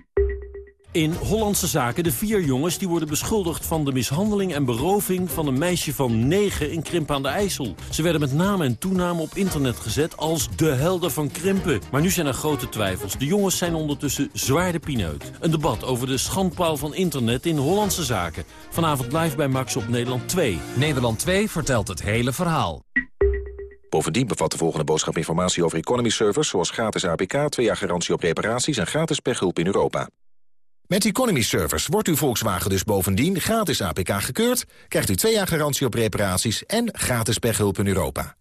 In Hollandse Zaken de vier jongens die worden beschuldigd van de mishandeling en beroving van een meisje van 9 in Krimpen aan de IJssel. Ze werden met naam en toename op internet gezet als de helden van Krimpen. Maar nu zijn er grote twijfels. De jongens zijn ondertussen zwaar de pineut. Een debat over de schandpaal van internet in Hollandse Zaken. Vanavond live bij Max op Nederland 2. Nederland 2 vertelt het hele verhaal. Bovendien bevat de volgende boodschap informatie over economy servers... zoals gratis APK, 2 jaar garantie op reparaties en gratis pechhulp in Europa. Met Economy Servers wordt uw Volkswagen dus bovendien gratis APK gekeurd... krijgt u 2 jaar garantie op reparaties en gratis pechhulp in Europa.